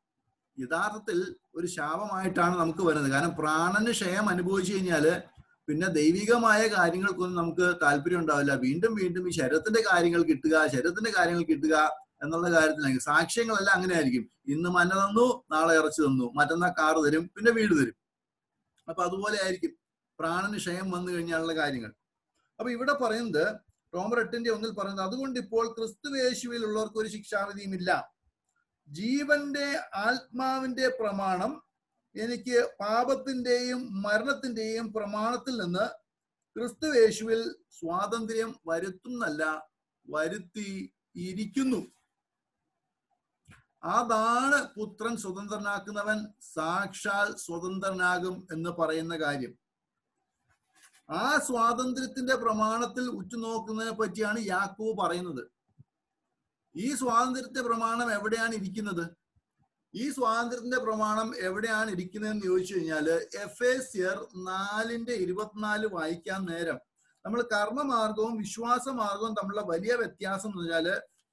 യഥാർത്ഥത്തിൽ ഒരു ശാപമായിട്ടാണ് നമുക്ക് വരുന്നത്. കാരണം പ്രാണന് ക്ഷയം അനുഭവിച്ചു കഴിഞ്ഞാൽ പിന്നെ ദൈവികമായ കാര്യങ്ങൾക്കൊന്നും നമുക്ക് താല്പര്യം ഉണ്ടാവില്ല. വീണ്ടും വീണ്ടും ഈ ശരീരത്തിന്റെ കാര്യങ്ങൾ കിട്ടുക ശരീരത്തിന്റെ കാര്യങ്ങൾ കിട്ടുക എന്നുള്ള കാര്യത്തിലായിരിക്കും. സാക്ഷ്യങ്ങളെല്ലാം അങ്ങനെ ആയിരിക്കും ഇന്ന് മഞ്ഞ തന്നു നാളെ ഇറച്ചു തന്നു. മറ്റന്നാ കാറ് തരും പിന്നെ വീട് തരും. അപ്പൊ അതുപോലെ ആയിരിക്കും. പ്രാണന് ക്ഷയം വന്നു കഴിഞ്ഞാലുള്ള കാര്യങ്ങൾ. അപ്പൊ ഇവിടെ പറയുന്നത് റോമർ എട്ടിന്റെ ഒന്നിൽ പറയുന്നത് അതുകൊണ്ട് ഇപ്പോൾ ക്രിസ്തുവേശുവിൽ ഉള്ളവർക്ക് ഒരു ശിക്ഷാവിധിയുമില്ല. ജീവന്റെ ആത്മാവിന്റെ പ്രമാണം എനിക്ക് പാപത്തിന്റെയും മരണത്തിന്റെയും പ്രമാണത്തിൽ നിന്ന് ക്രിസ്തു യേശുവിൽ സ്വാതന്ത്ര്യം വരുത്തുന്നല്ല വരുത്തി ഇരിക്കുന്നു. അതാണ് പുത്രൻ സ്വതന്ത്രനാക്കുന്നവൻ സാക്ഷാൽ സ്വതന്ത്രനാകും എന്ന് പറയുന്ന കാര്യം. ആ സ്വാതന്ത്ര്യത്തിന്റെ പ്രമാണത്തിൽ ഉറ്റുനോക്കുന്നതിനെ പറ്റിയാണ് യാക്കൂ പറയുന്നത്. ഈ സ്വാതന്ത്ര്യത്തെ പ്രമാണം എവിടെയാണ് ഇരിക്കുന്നത്? ഈ സ്വാതന്ത്ര്യത്തിന്റെ പ്രമാണം എവിടെയാണ് ഇരിക്കുന്നതെന്ന് ചോദിച്ചു കഴിഞ്ഞാൽ എഫ് എ സിയർ നാലിന്റെ ഇരുപത്തിനാല് വായിക്കാൻ നേരം. നമ്മൾ കർമ്മമാർഗവും വിശ്വാസമാർഗവും തമ്മിലുള്ള വലിയ വ്യത്യാസം എന്ന് വെച്ചാൽ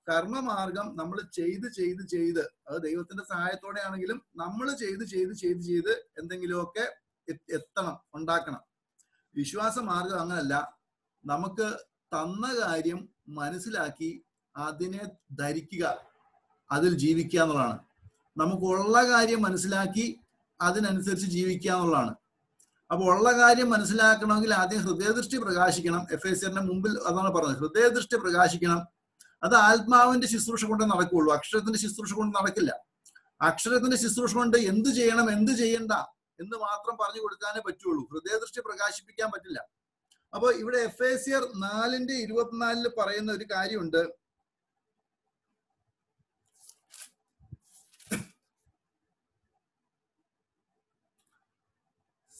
കർമ്മമാർഗം നമ്മൾ ചെയ്ത് ചെയ്ത് ചെയ്ത് അത് ദൈവത്തിന്റെ സഹായത്തോടെ ആണെങ്കിലും നമ്മൾ ചെയ്ത് ചെയ്ത് ചെയ്ത് ചെയ്ത് എന്തെങ്കിലുമൊക്കെ എത്തണം ഉണ്ടാക്കണം. വിശ്വാസമാർഗം അങ്ങനല്ല. നമുക്ക് തന്ന കാര്യം മനസ്സിലാക്കി അതിനെ ധരിക്കുക അതിൽ ജീവിക്കുക എന്നുള്ളതാണ്. നമുക്കുള്ള കാര്യം മനസ്സിലാക്കി അതിനനുസരിച്ച് ജീവിക്കാന്നുള്ളതാണ് അപ്പോൾ അപ്പൊ ഉള്ള കാര്യം മനസ്സിലാക്കണമെങ്കിൽ ആദ്യം ഹൃദയദൃഷ്ടി പ്രകാശിക്കണം. എഫ് എസ് സിറിന്റെ മുമ്പിൽ അതാണ് പറഞ്ഞത്. ഹൃദയദൃഷ്ടി പ്രകാശിക്കണം. അത് ആത്മാവിന്റെ ശുശ്രൂഷ കൊണ്ട് നടക്കുകയുള്ളൂ. അക്ഷരത്തിന്റെ ശുശ്രൂഷ കൊണ്ട് നടക്കില്ല. അക്ഷരത്തിന്റെ ശുശ്രൂഷ കൊണ്ട് എന്ത് ചെയ്യണം എന്ത് ചെയ്യണ്ട എന്ന് മാത്രം പറഞ്ഞു കൊടുക്കാനേ പറ്റുള്ളൂ. ഹൃദയദൃഷ്ടി പ്രകാശിപ്പിക്കാൻ പറ്റില്ല. അപ്പൊ ഇവിടെ എഫ് എ സിയർ നാലിന്റെ ഇരുപത്തിനാലിൽ പറയുന്ന ഒരു കാര്യമുണ്ട്.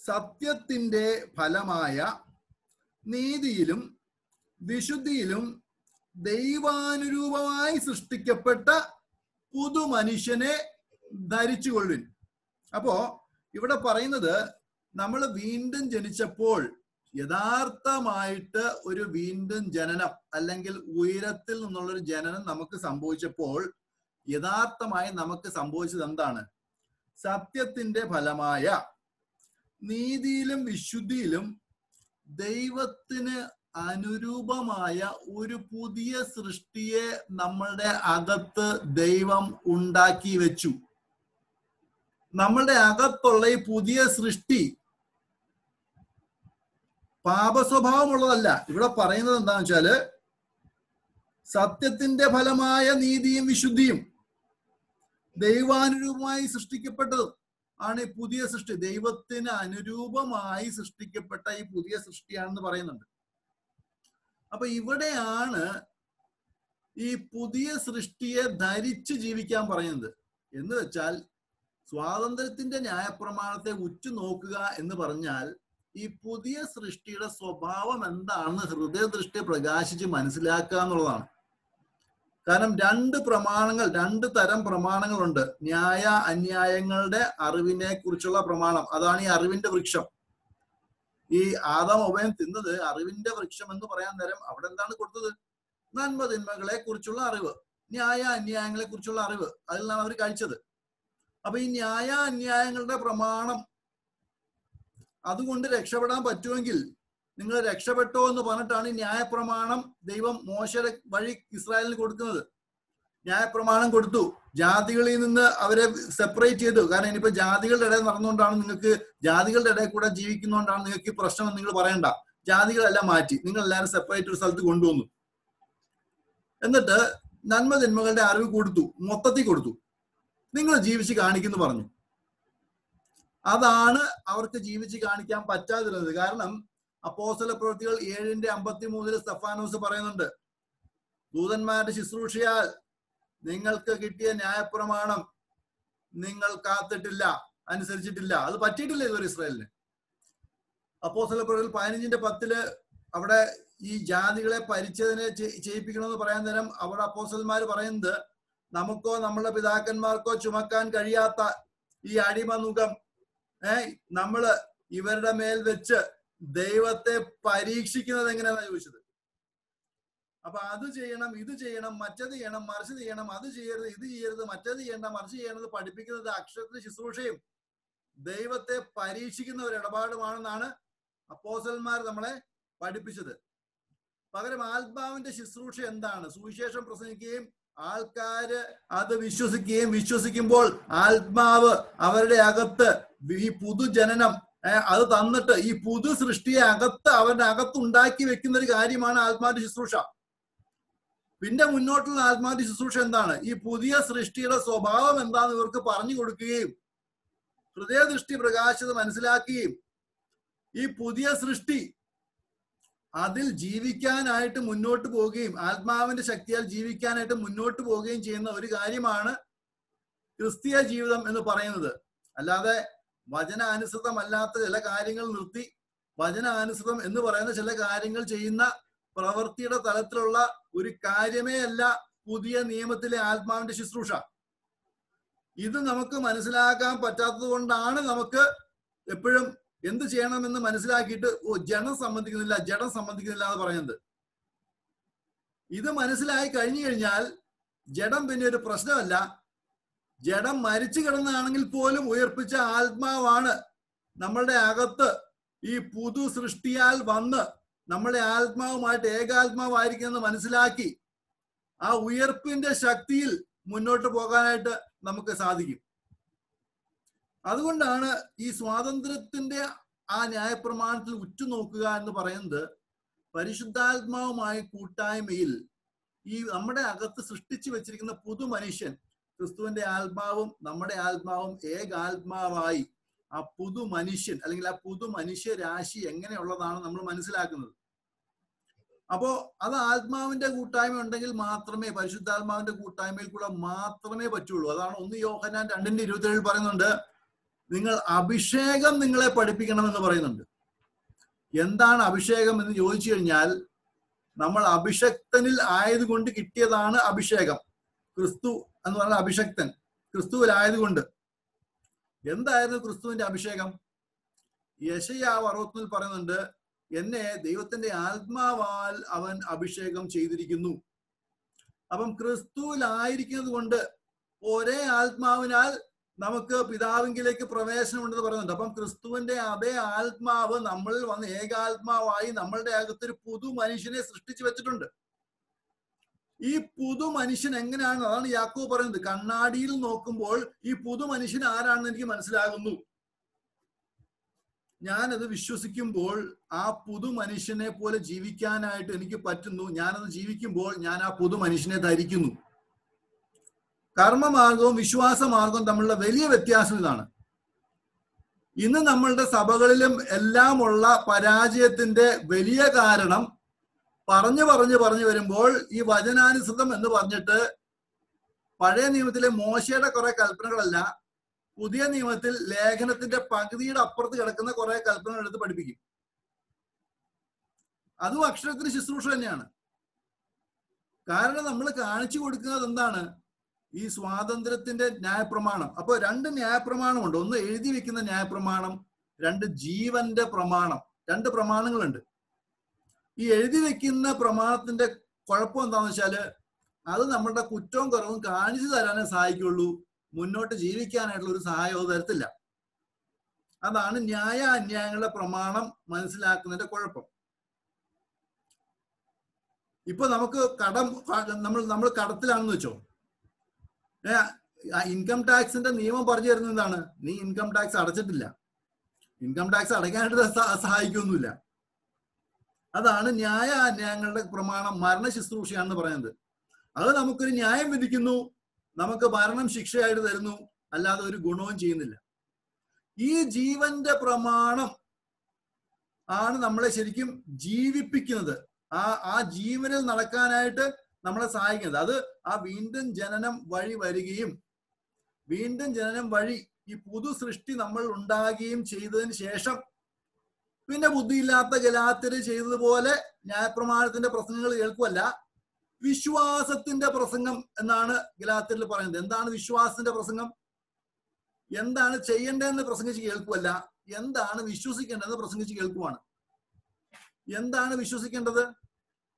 സത്യത്തിന്റെ ഫലമായ നീതിയിലും വിശുദ്ധിയിലും ദൈവാനുരൂപമായി സൃഷ്ടിക്കപ്പെട്ട പുതുമനുഷ്യനെ ധരിച്ചുകൊള്ളുവിൻ. അപ്പോ ഇവിടെ പറയുന്നത് നമ്മൾ വീണ്ടും ജനിച്ചപ്പോൾ യഥാർത്ഥമായിട്ട് ഒരു വീണ്ടും ജനനം അല്ലെങ്കിൽ ഉയരത്തിൽ നിന്നുള്ള ഒരു ജനനം നമുക്ക് സംഭവിച്ചപ്പോൾ യഥാർത്ഥമായി നമുക്ക് സംഭവിച്ചത് എന്താണ്? സത്യത്തിന്റെ ഫലമായ നീതിയിലും വിശുദ്ധിയിലും ദൈവത്തിന് അനുരൂപമായ ഒരു പുതിയ സൃഷ്ടിയെ നമ്മളുടെ അകത്ത് ദൈവം ഉണ്ടാക്കി വെച്ചു. നമ്മളുടെ അകത്തുള്ള ഈ പുതിയ സൃഷ്ടി പാപസ്വഭാവമുള്ളതല്ല. ഇവിടെ പറയുന്നത് എന്താണെന്ന് വെച്ചാൽ സത്യത്തിന്റെ ഫലമായ നീതിയും വിശുദ്ധിയും ദൈവാനുരൂപമായി സൃഷ്ടിക്കപ്പെട്ടതും ആണ് ഈ പുതിയ സൃഷ്ടി. ദൈവത്തിന് അനുരൂപമായി സൃഷ്ടിക്കപ്പെട്ട ഈ പുതിയ സൃഷ്ടിയാണെന്ന് പറയുന്നുണ്ട്. അപ്പൊ ഇവിടെയാണ് ഈ പുതിയ സൃഷ്ടിയെ ധരിച്ച് ജീവിക്കാൻ പറയുന്നത്. എന്ന് വെച്ചാൽ സ്വാതന്ത്ര്യത്തിന്റെ ന്യായപ്രമാണത്തെ ഉറ്റുനോക്കുക എന്ന് പറഞ്ഞാൽ ഈ പുതിയ സൃഷ്ടിയുടെ സ്വഭാവം എന്താണെന്ന് ഹൃദയദൃഷ്ടി പ്രകാശിച്ച് മനസ്സിലാക്കുക എന്നുള്ളതാണ്. കാരണം രണ്ട് പ്രമാണങ്ങൾ രണ്ട് തരം പ്രമാണങ്ങളുണ്ട്. ന്യായ അന്യായങ്ങളുടെ അറിവിനെ കുറിച്ചുള്ള പ്രമാണം. അതാണ് ഈ അറിവിന്റെ വൃക്ഷം. ഈ ആദാം ഉഭയം തിന്നത് അറിവിന്റെ വൃക്ഷം എന്ന് പറയാൻ നേരം അവിടെ എന്താണ് കൊടുത്തത്? നന്മ തിന്മകളെ കുറിച്ചുള്ള അറിവ്. ന്യായ അന്യായങ്ങളെ കുറിച്ചുള്ള അറിവ്. നിന്നാണ് അവർ കഴിച്ചത് അപ്പൊ ഈ ന്യായ അന്യായങ്ങളുടെ പ്രമാണം അതുകൊണ്ട് രക്ഷപ്പെടാൻ പറ്റുമെങ്കിൽ നിങ്ങൾ രക്ഷപ്പെട്ടോ എന്ന് പറഞ്ഞിട്ടാണ് ന്യായപ്രമാണം ദൈവം മോശയുടെ വഴി ഇസ്രായേലിന് കൊടുക്കുന്നത്. ന്യായപ്രമാണം കൊടുത്തു. ജാതികളിൽ നിന്ന് അവരെ സെപ്പറേറ്റ് ചെയ്തു. കാരണം ഇനിയിപ്പോ ജാതികളുടെ ഇടയിൽ നടന്നുകൊണ്ടാണ് നിങ്ങൾക്ക് ജാതികളുടെ ഇടയിൽ കൂടെ ജീവിക്കുന്നതുകൊണ്ടാണ് നിങ്ങൾക്ക് ഈ പ്രശ്നം നിങ്ങൾ പറയണ്ട. ജാതികളെല്ലാം മാറ്റി. നിങ്ങൾ എല്ലാവരും സെപ്പറേറ്റ് ഒരു സ്ഥലത്ത് കൊണ്ടുവന്നു. എന്നിട്ട് നന്മ തിന്മകളുടെ അറിവ് കൊടുത്തു. മൊത്തത്തിൽ കൊടുത്തു. നിങ്ങൾ ജീവിച്ച് കാണിക്കുന്നു പറഞ്ഞു. അതാണ് അവർക്ക് ജീവിച്ച് കാണിക്കാൻ പറ്റാതിരുന്നത്. കാരണം അപ്പോസ്തല പ്രവൃത്തികൾ ഏഴിന്റെ അമ്പത്തി മൂന്നിൽ സ്തഫാനോസ് പറയുന്നുണ്ട്. ദൂതന്മാരുടെ ശുശ്രൂഷയാൽ നിങ്ങൾക്ക് കിട്ടിയ ന്യായപ്രമാണം നിങ്ങൾ കാത്തിട്ടില്ല അനുസരിച്ചിട്ടില്ല. അത് പറ്റിയിട്ടില്ല ഇതുവരെ ഇസ്രായേലിന്. അപ്പോസ്തല പ്രവൃത്തികൾ പതിനഞ്ചിന്റെ പത്തിൽ അവിടെ ഈ ജാതികളെ പരിച്ചതിനെ ചെയ്യിപ്പിക്കണമെന്ന് പറയാൻ നേരം അവിടെ അപ്പോസന്മാർ പറയുന്നത് നമുക്കോ നമ്മുടെ പിതാക്കന്മാർക്കോ ചുമക്കാൻ കഴിയാത്ത ഈ അടിമനുഖം ഏ നമ്മൾ ഇവരുടെ മേൽ വെച്ച് ദൈവത്തെ പരീക്ഷിക്കുന്നത് എങ്ങനെയാണെന്ന് ചോദിച്ചത്? അപ്പൊ അത് ചെയ്യണം ഇത് ചെയ്യണം മറ്റത് ചെയ്യണം മറിച്ച് ചെയ്യണം അത് ചെയ്യരുത് ഇത് ചെയ്യരുത് മറ്റത് ചെയ്യണ്ട മറിച്ച് ചെയ്യണത് പഠിപ്പിക്കുന്നത് അക്ഷരത്തിന് ശുശ്രൂഷയും ദൈവത്തെ പരീക്ഷിക്കുന്ന ഒരു ഇടപാടുമാണെന്നാണ് അപ്പോസന്മാർ നമ്മളെ പഠിപ്പിച്ചത്. പകരം ആത്മാവിന്റെ ശുശ്രൂഷ എന്താണ്? സുവിശേഷം പ്രസംഗിക്കുകയും ആൾക്കാര് അത് വിശ്വസിക്കുകയും വിശ്വസിക്കുമ്പോൾ ആത്മാവ് അവരുടെ അകത്ത് ഈ പുതുജനനം അത് തന്നിട്ട് ഈ പുതു സൃഷ്ടിയെ അകത്ത് അവന്റെ അകത്ത് ഉണ്ടാക്കി വെക്കുന്ന ഒരു കാര്യമാണ് ആത്മാവിന്റെ ശുശ്രൂഷ. പിന്നെ മുന്നോട്ടുള്ള ആത്മാവിന്റെ ശുശ്രൂഷ എന്താണ്? ഈ പുതിയ സൃഷ്ടിയുടെ സ്വഭാവം എന്താണെന്ന് ഇവർക്ക് പറഞ്ഞു കൊടുക്കുകയും ഹൃദയദൃഷ്ടി പ്രകാശത മനസ്സിലാക്കുകയും ഈ പുതിയ സൃഷ്ടി അതിൽ ജീവിക്കാനായിട്ട് മുന്നോട്ട് പോവുകയും ആത്മാവിന്റെ ശക്തിയാൽ ജീവിക്കാനായിട്ട് മുന്നോട്ട് പോവുകയും ചെയ്യുന്ന ഒരു കാര്യമാണ് ക്രിസ്തീയ ജീവിതം എന്ന് പറയുന്നത്. അല്ലാതെ വചനാനുസൃതമല്ലാത്ത ചില കാര്യങ്ങൾ നിർത്തി വചനാനുസൃതം എന്ന് പറയുന്ന ചില കാര്യങ്ങൾ ചെയ്യുന്ന പ്രവൃത്തിയുടെ തലത്തിലുള്ള ഒരു കാര്യമേ അല്ല പുതിയ നിയമത്തിലെ ആത്മാവിന്റെ ശുശ്രൂഷ. ഇത് നമുക്ക് മനസ്സിലാക്കാൻ പറ്റാത്തത് കൊണ്ടാണ് നമുക്ക് എപ്പോഴും എന്ത് ചെയ്യണമെന്ന് മനസ്സിലാക്കിയിട്ട് ഓ ജഡം സംബന്ധിക്കുന്നില്ല ജഡം സംബന്ധിക്കുന്നില്ല എന്ന് പറയുന്നത്. ഇത് മനസ്സിലായി കഴിഞ്ഞു കഴിഞ്ഞാൽ ജഡം പിന്നെ ഒരു പ്രശ്നമല്ല. ജഡം മരിച്ചു കിടന്നാണെങ്കിൽ പോലും ഉയർപ്പിച്ച ആത്മാവാണ് നമ്മളുടെ അകത്ത് ഈ പുതു സൃഷ്ടിയാൽ വന്ന് നമ്മളെ ആത്മാവുമായിട്ട് ഏകാത്മാവായിരിക്കുമെന്ന് മനസ്സിലാക്കി ആ ഉയർപ്പിന്റെ ശക്തിയിൽ മുന്നോട്ട് പോകാനായിട്ട് നമുക്ക് സാധിക്കും. അതുകൊണ്ടാണ് ഈ സ്വാതന്ത്ര്യത്തിന്റെ ആ ന്യായപ്രമാണത്തിൽ ഉറ്റുനോക്കുക എന്ന് പറയുന്നത് പരിശുദ്ധാത്മാവുമായ കൂട്ടായ്മയിൽ ഈ നമ്മുടെ അകത്ത് സൃഷ്ടിച്ചു വെച്ചിരിക്കുന്ന പുതു മനുഷ്യൻ ക്രിസ്തുവിന്റെ ആത്മാവും നമ്മുടെ ആത്മാവും ഏകാത്മാവായി. ആ പുതു മനുഷ്യൻ അല്ലെങ്കിൽ ആ പുതു മനുഷ്യ രാശി എങ്ങനെയുള്ളതാണ് നമ്മൾ മനസ്സിലാക്കുന്നത്? അപ്പോ അത് ആത്മാവിന്റെ കൂട്ടായ്മ ഉണ്ടെങ്കിൽ മാത്രമേ പരിശുദ്ധാത്മാവിന്റെ കൂട്ടായ്മയിൽ കൂടെ മാത്രമേ പറ്റുള്ളൂ. അതാണ് ഒന്ന് യോഹനാൻ രണ്ടിന്റെ ഇരുപത്തിയേഴിൽ പറയുന്നുണ്ട് നിങ്ങൾ അഭിഷേകം നിങ്ങളെ പഠിപ്പിക്കണം എന്ന് പറയുന്നുണ്ട്. എന്താണ് അഭിഷേകം എന്ന് ചോദിച്ചു കഴിഞ്ഞാൽ നമ്മൾ അഭിഷക്തനിൽ ആയതുകൊണ്ട് കിട്ടിയതാണ് അഭിഷേകം. ക്രിസ്തു എന്ന് പറഞ്ഞ അഭിഷക്തൻ. ക്രിസ്തുവിലായതുകൊണ്ട്. എന്തായിരുന്നു ക്രിസ്തുവിന്റെ അഭിഷേകം? യശയാവ് അറുപത്തിനിൽ പറയുന്നുണ്ട് എന്നെ ദൈവത്തിന്റെ ആത്മാവാൽ അവൻ അഭിഷേകം ചെയ്തിരിക്കുന്നു. അപ്പം ക്രിസ്തുവിലായിരിക്കുന്നത് കൊണ്ട് ഒരേ ആത്മാവിനാൽ നമുക്ക് പിതാവിങ്കിലേക്ക് പ്രവേശനമുണ്ടെന്ന് പറയുന്നുണ്ട്. അപ്പം ക്രിസ്തുവിന്റെ അതേ ആത്മാവ് നമ്മളിൽ വന്ന് ഏകാത്മാവായി നമ്മളുടെ അകത്തൊരു പുതു മനുഷ്യനെ സൃഷ്ടിച്ചു വെച്ചിട്ടുണ്ട്. ഈ പുതു മനുഷ്യൻ എങ്ങനെയാണ്? അതാണ് യാക്കോ പറയുന്നത്. കണ്ണാടിയിൽ നോക്കുമ്പോൾ ഈ പുതു മനുഷ്യൻ ആരാണെന്ന് എനിക്ക് മനസ്സിലാകുന്നു. ഞാനത് വിശ്വസിക്കുമ്പോൾ ആ പുതു മനുഷ്യനെ പോലെ ജീവിക്കാനായിട്ട് എനിക്ക് പറ്റുന്നു. ഞാനത് ജീവിക്കുമ്പോൾ ഞാൻ ആ പുതു മനുഷ്യനെ ധരിക്കുന്നു. കർമ്മമാർഗവും വിശ്വാസമാർഗവും തമ്മിലുള്ള വലിയ വ്യത്യാസം ഇതാണ്. ഇന്ന് നമ്മളുടെ സഭകളിലും എല്ലാമുള്ള പരാജയത്തിന്റെ വലിയ കാരണം പറഞ്ഞു പറഞ്ഞു പറഞ്ഞു വരുമ്പോൾ ഈ വചനാനുസൃതം എന്ന് പറഞ്ഞിട്ട് പഴയ നിയമത്തിലെ മോശയുടെ കുറെ കൽപ്പനകളല്ല പുതിയ നിയമത്തിൽ ലേഖനത്തിന്റെ പകുതിയുടെ അപ്പുറത്ത് കിടക്കുന്ന കുറെ കൽപ്പനകൾ എടുത്ത് പഠിപ്പിക്കും. അതും അക്ഷരത്തിന് ശുശ്രൂഷ തന്നെയാണ്. കാരണം നമ്മൾ കാണിച്ചു കൊടുക്കുന്നത് എന്താണ്? ഈ സ്വാതന്ത്ര്യത്തിന്റെ ന്യായപ്രമാണം. അപ്പോൾ രണ്ട് ന്യായപ്രമാണമുണ്ട്. ഒന്ന് എഴുതി വെക്കുന്ന ന്യായപ്രമാണം രണ്ട് ജീവന്റെ പ്രമാണം. രണ്ട് പ്രമാണങ്ങളുണ്ട്. ഈ എഴുതി വെക്കുന്ന പ്രമാണത്തിന്റെ കുഴപ്പം എന്താണെന്ന് വെച്ചാൽ അത് നമ്മളുടെ കുറ്റവും കുറവും കാണിച്ചു തരാനേ സഹായിക്കുള്ളൂ. മുന്നോട്ട് ജീവിക്കാനായിട്ടുള്ള ഒരു സഹായവും തരത്തില്ല. അതാണ് ന്യായ അന്യായങ്ങളുടെ പ്രമാണം മനസ്സിലാക്കുന്നതിന്റെ കുഴപ്പം. ഇപ്പൊ നമുക്ക് കടം നമ്മൾ നമ്മൾ കടത്തിലാണെന്ന് വെച്ചോ. ഇൻകം ടാക്സിന്റെ നിയമം പറഞ്ഞു തരുന്നത് എന്താണ്? നീ ഇൻകം ടാക്സ് അടച്ചിട്ടില്ല. ഇൻകം ടാക്സ് അടയ്ക്കാനായിട്ട് സഹായിക്കൊന്നുമില്ല. അതാണ് ന്യായ അന്യായങ്ങളുടെ പ്രമാണം മരണ ശുശ്രൂഷയാണെന്ന് പറയുന്നത്. അത് നമുക്കൊരു ന്യായം വിധിക്കുന്നു നമുക്ക് മരണം ശിക്ഷയായിട്ട് തരുന്നു അല്ലാതെ ഒരു ഗുണവും ചെയ്യുന്നില്ല. ഈ ജീവന്റെ പ്രമാണം ആണ് നമ്മളെ ശരിക്കും ജീവിപ്പിക്കുന്നത്. ആ ആ ജീവനിൽ നടക്കാനായിട്ട് നമ്മളെ സഹായിക്കുന്നത്. അത് ആ വീണ്ടും ജനനം വഴി വരികയും വീണ്ടും ജനനം വഴി ഈ പുതു സൃഷ്ടി നമ്മൾ ഉണ്ടാകുകയും ചെയ്തതിന് ശേഷം പിന്നെ ബുദ്ധിയില്ലാത്ത ഗലാത്തിര് ചെയ്തതുപോലെ ന്യായപ്രമാണത്തിന്റെ പ്രസംഗങ്ങൾ കേൾക്കുമല്ല വിശ്വാസത്തിന്റെ പ്രസംഗം എന്നാണ് ഗലാത്തിരിൽ പറയുന്നത്. എന്താണ് വിശ്വാസത്തിന്റെ പ്രസംഗം? എന്താണ് ചെയ്യേണ്ടതെന്ന് പ്രസംഗിച്ച് കേൾക്കുമല്ല എന്താണ് വിശ്വസിക്കേണ്ടതെന്ന് പ്രസംഗിച്ച് കേൾക്കുവാണ്. എന്താണ് വിശ്വസിക്കേണ്ടത്?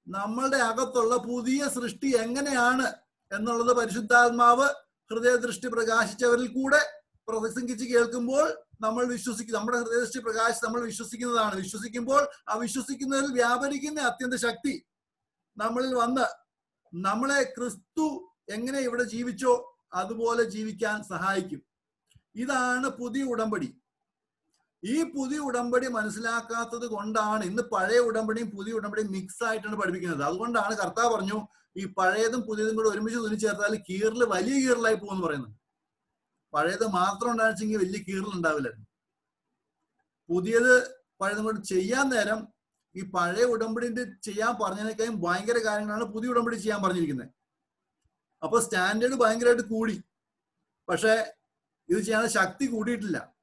നമ്മളുടെ അകത്തുള്ള പുതിയ സൃഷ്ടി എങ്ങനെയാണ് എന്നുള്ളത് പരിശുദ്ധാത്മാവ് ഹൃദയദൃഷ്ടി പ്രകാശിച്ചവരിൽ കൂടെ പ്രസംഗിച്ച് കേൾക്കുമ്പോൾ നമ്മൾ വിശ്വസിക്കും നമ്മുടെ ഹൃദയദൃഷ്ടി പ്രകാശ് നമ്മൾ വിശ്വസിക്കുന്നതാണ്. വിശ്വസിക്കുമ്പോൾ ആ വിശ്വസിക്കുന്നതിൽ വ്യാപരിക്കുന്ന അത്യന്ത ശക്തി നമ്മളിൽ വന്ന് നമ്മളെ ക്രിസ്തു എങ്ങനെ ഇവിടെ ജീവിച്ചോ അതുപോലെ ജീവിക്കാൻ സഹായിക്കും. ഇതാണ് പുതിയ ഉടമ്പടി. ഈ പുതിയ ഉടമ്പടി മനസ്സിലാക്കാത്തത് കൊണ്ടാണ് ഇന്ന് പഴയ ഉടമ്പടിയും പുതിയ ഉടമ്പടിയും മിക്സ് ആയിട്ടാണ് പഠിപ്പിക്കുന്നത്. അതുകൊണ്ടാണ് കർത്താവ് പറഞ്ഞു ഈ പഴയതും പുതിയതും കൂടെ ഒരുമിച്ച് തുന്നി ചേർത്താൽ കീറിൽ വലിയ കീറിലായി പോകുമെന്ന് പറയുന്നത്. പഴയത് മാത്രം ഉണ്ടായിരുന്നെങ്കിൽ വലിയ കീറൽ ഉണ്ടാവില്ലായിരുന്നു. പുതിയത് പഴയതും കൊണ്ട് ചെയ്യാൻ നേരം ഈ പഴയ ഉടമ്പടിന്റെ ചെയ്യാൻ പറഞ്ഞതിനേക്കാളും ഭയങ്കര കാര്യങ്ങളാണ് പുതിയ ഉടമ്പടി ചെയ്യാൻ പറഞ്ഞിരിക്കുന്നത്. അപ്പൊ സ്റ്റാൻഡേർഡ് ഭയങ്കരമായിട്ട് കൂടി. പക്ഷെ ഇത് ചെയ്യാൻ ശക്തി കൂടിയിട്ടില്ല.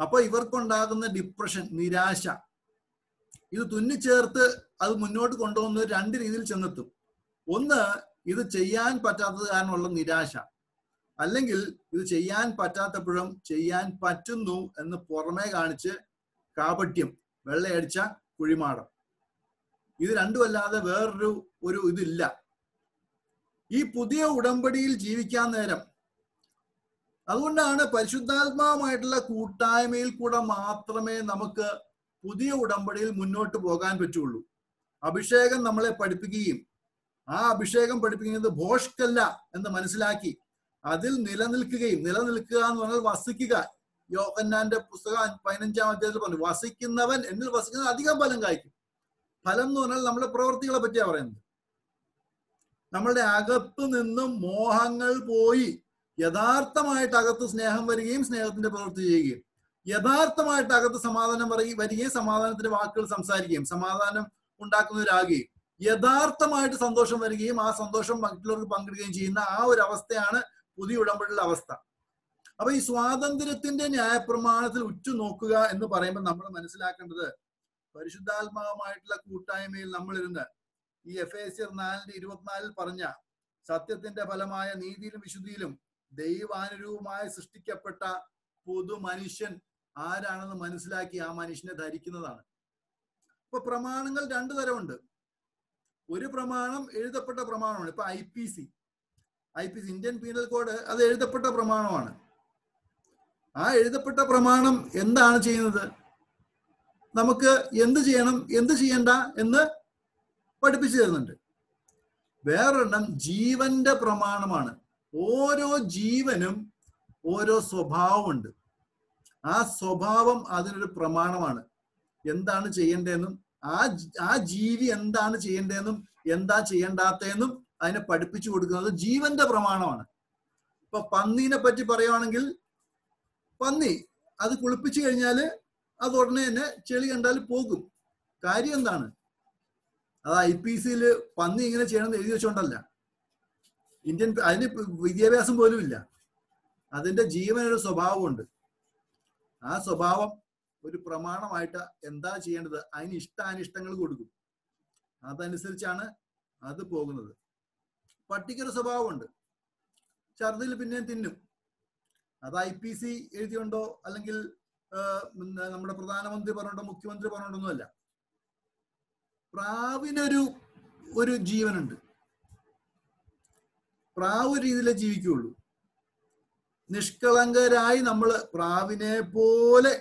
അപ്പൊ ഇവർക്കുണ്ടാകുന്ന ഡിപ്രഷൻ നിരാശ ഇത് തുന്നിച്ചേർത്ത് അത് മുന്നോട്ട് കൊണ്ടുപോകുന്നത് രണ്ട് രീതിയിൽ ചെന്നെത്തും. ഒന്ന് ഇത് ചെയ്യാൻ പറ്റാത്തത് കാരണമുള്ള നിരാശ. അല്ലെങ്കിൽ ഇത് ചെയ്യാൻ പറ്റാത്തപ്പോഴും ചെയ്യാൻ പറ്റുന്നു എന്ന് പുറമേ കാണിച്ച് കാപട്യം വെള്ളയടിച്ച കുഴിമാടം. ഇത് രണ്ടുമല്ലാതെ വേറൊരു ഒരു ഇതില്ല. ഈ പുതിയ ഉടമ്പടിയിൽ ജീവിക്കാൻ നേരം അതുകൊണ്ടാണ് പരിശുദ്ധാത്മാവുമായിട്ടുള്ള കൂട്ടായ്മയിൽ കൂടെ മാത്രമേ നമുക്ക് പുതിയ ഉടമ്പടിയിൽ മുന്നോട്ട് പോകാൻ പറ്റുള്ളൂ. അഭിഷേകം നമ്മളെ പഠിപ്പിക്കുകയും ആ അഭിഷേകം പഠിപ്പിക്കുന്നത് ഭോഷ്കല്ല എന്ന് മനസ്സിലാക്കി അതിൽ നിലനിൽക്കുകയും നിലനിൽക്കുക എന്ന് പറഞ്ഞാൽ വസിക്കുക. യോഹന്നാന്റെ പുസ്തകം പതിനഞ്ചാം അധ്യായത്തിൽ പറഞ്ഞു വസിക്കുന്നവൻ എന്നിൽ വസിക്കുന്നവൻ അധികം ഫലം കായ്ക്കും. ഫലം എന്ന് പറഞ്ഞാൽ നമ്മുടെ പ്രവൃത്തികളെ പറ്റിയാ പറയുന്നത്. നമ്മളുടെ അകത്തു നിന്നും മോഹങ്ങൾ പോയി യഥാർത്ഥമായിട്ട് അകത്ത് സ്നേഹം വരികയും സ്നേഹത്തിന്റെ പ്രവൃത്തി ചെയ്യുകയും യഥാർത്ഥമായിട്ട് അകത്ത് സമാധാനം വരികയും സമാധാനത്തിന്റെ വാക്കുകൾ സംസാരിക്കുകയും സമാധാനം ഉണ്ടാക്കുന്നവരാകുകയും യഥാർത്ഥമായിട്ട് സന്തോഷം വരികയും ആ സന്തോഷം മറ്റുള്ളവർക്ക് പങ്കിടുകയും ചെയ്യുന്ന ആ ഒരു അവസ്ഥയാണ് പുതിയ ഉടമ്പടിയുടെ അവസ്ഥ. അപ്പൊ ഈ സ്വാതന്ത്ര്യത്തിന്റെ ന്യായപ്രമാണത്തിൽ ഉറ്റുനോക്കുക എന്ന് പറയുമ്പോൾ നമ്മൾ മനസ്സിലാക്കേണ്ടത് പരിശുദ്ധാത്മാവുമായിട്ടുള്ള കൂട്ടായ്മയിൽ നമ്മളിരുന്ന് ഈ എഫ് എ സി നാലിന്റെ ഇരുപത്തിനാലിൽ പറഞ്ഞ സത്യത്തിന്റെ ഫലമായ നീതിയിലും വിശുദ്ധിയിലും ദൈവാനുരൂപമായി സൃഷ്ടിക്കപ്പെട്ട പൊതു മനുഷ്യൻ ആരാണെന്ന് മനസ്സിലാക്കി ആ മനുഷ്യനെ ധരിക്കുന്നതാണ്. ഇപ്പൊ പ്രമാണങ്ങൾ രണ്ടു തരമുണ്ട്. ഒരു പ്രമാണം എഴുതപ്പെട്ട പ്രമാണമാണ്. ഇപ്പൊ I P C. I P C Indian penal code അത് എഴുതപ്പെട്ട പ്രമാണമാണ്. ആ എഴുതപ്പെട്ട പ്രമാണം എന്താണ് ചെയ്യുന്നത്? നമുക്ക് എന്ത് ചെയ്യണം എന്ത് ചെയ്യണ്ട എന്ന് പഠിപ്പിച്ചു തരുന്നുണ്ട്. വേറൊരെണ്ണം ജീവന്റെ പ്രമാണമാണ്. ഓരോ ജീവനും ഓരോ സ്വഭാവമുണ്ട്. ആ സ്വഭാവം അതിനൊരു പ്രമാണമാണ്. എന്താണ് ചെയ്യേണ്ടതെന്നും ആ ആ ജീവി എന്താണ് ചെയ്യേണ്ടതെന്നും എന്താ ചെയ്യേണ്ടാത്തതെന്നും അതിനെ പഠിപ്പിച്ചു കൊടുക്കുന്നത് ജീവന്റെ പ്രമാണമാണ്. ഇപ്പൊ പന്നീനെ പറ്റി പറയുവാണെങ്കിൽ പന്നി അത് കുളിപ്പിച്ചു കഴിഞ്ഞാൽ അത് ഉടനെ തന്നെ ചെളി കണ്ടാൽ പോകും. കാര്യം എന്താണ്? അത് ഐ പി സിയിൽ പന്നി ഇങ്ങനെ ചെയ്യണമെന്ന് എഴുതി വെച്ചോണ്ടല്ല. ഇന്ത്യൻ അതിന് വിദ്യാഭ്യാസം പോലും ഇല്ല. അതിന്റെ ജീവനൊരു സ്വഭാവമുണ്ട്. ആ സ്വഭാവം ഒരു പ്രമാണമായിട്ട് എന്താ ചെയ്യേണ്ടത്? അതിന് ഇഷ്ടാനിഷ്ടങ്ങൾ കൊടുക്കും. അതനുസരിച്ചാണ് അത് പോകുന്നത്. പട്ടിക്കൊരു സ്വഭാവമുണ്ട്. ഛർദിൽ പിന്നെയും തിന്നും. അത് ഐ പി സി എഴുതിയുണ്ടോ അല്ലെങ്കിൽ നമ്മുടെ പ്രധാനമന്ത്രി പറഞ്ഞോ മുഖ്യമന്ത്രി പറഞ്ഞിട്ടൊന്നുമല്ല പ്രാവിനൊരു ഒരു ജീവനുണ്ട്. പ്രാവ് രീതിയിലേ ജീവിക്കുകയുള്ളൂ. നിഷ്കളങ്കരായി നമ്മൾ പ്രാവിനെ പോലെ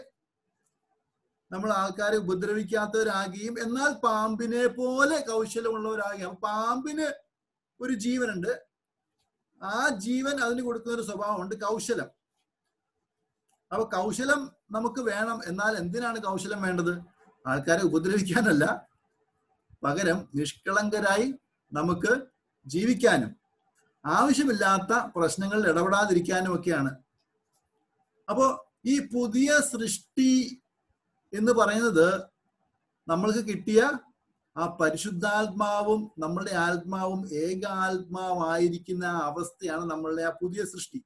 നമ്മൾ ആൾക്കാരെ ഉപദ്രവിക്കാത്തവരാകുകയും എന്നാൽ പാമ്പിനെ പോലെ കൗശലമുള്ളവരാകുകയും. പാമ്പിന് ഒരു ജീവനുണ്ട്. ആ ജീവൻ അതിന് കൊടുക്കുന്ന ഒരു സ്വഭാവമുണ്ട് കൗശലം. അപ്പൊ കൗശലം നമുക്ക് വേണം. എന്നാൽ എന്തിനാണ് കൗശലം വേണ്ടത്? ആൾക്കാരെ ഉപദ്രവിക്കാനല്ല. പകരം നിഷ്കളങ്കരായി നമുക്ക് ജീവിക്കാനും ആവശ്യമില്ലാത്ത പ്രശ്നങ്ങളിൽ ഇടപെടാതിരിക്കാനും ഒക്കെയാണ് അപ്പോ ഈ പുതിയ സൃഷ്ടി എന്ന് പറയുന്നത് നമ്മൾക്ക് കിട്ടിയ ആ പരിശുദ്ധാത്മാവും നമ്മളുടെ ആത്മാവും ഏകാത്മാവായിരിക്കുന്ന ആ അവസ്ഥയാണ് നമ്മളുടെ ആ പുതിയ സൃഷ്ടി.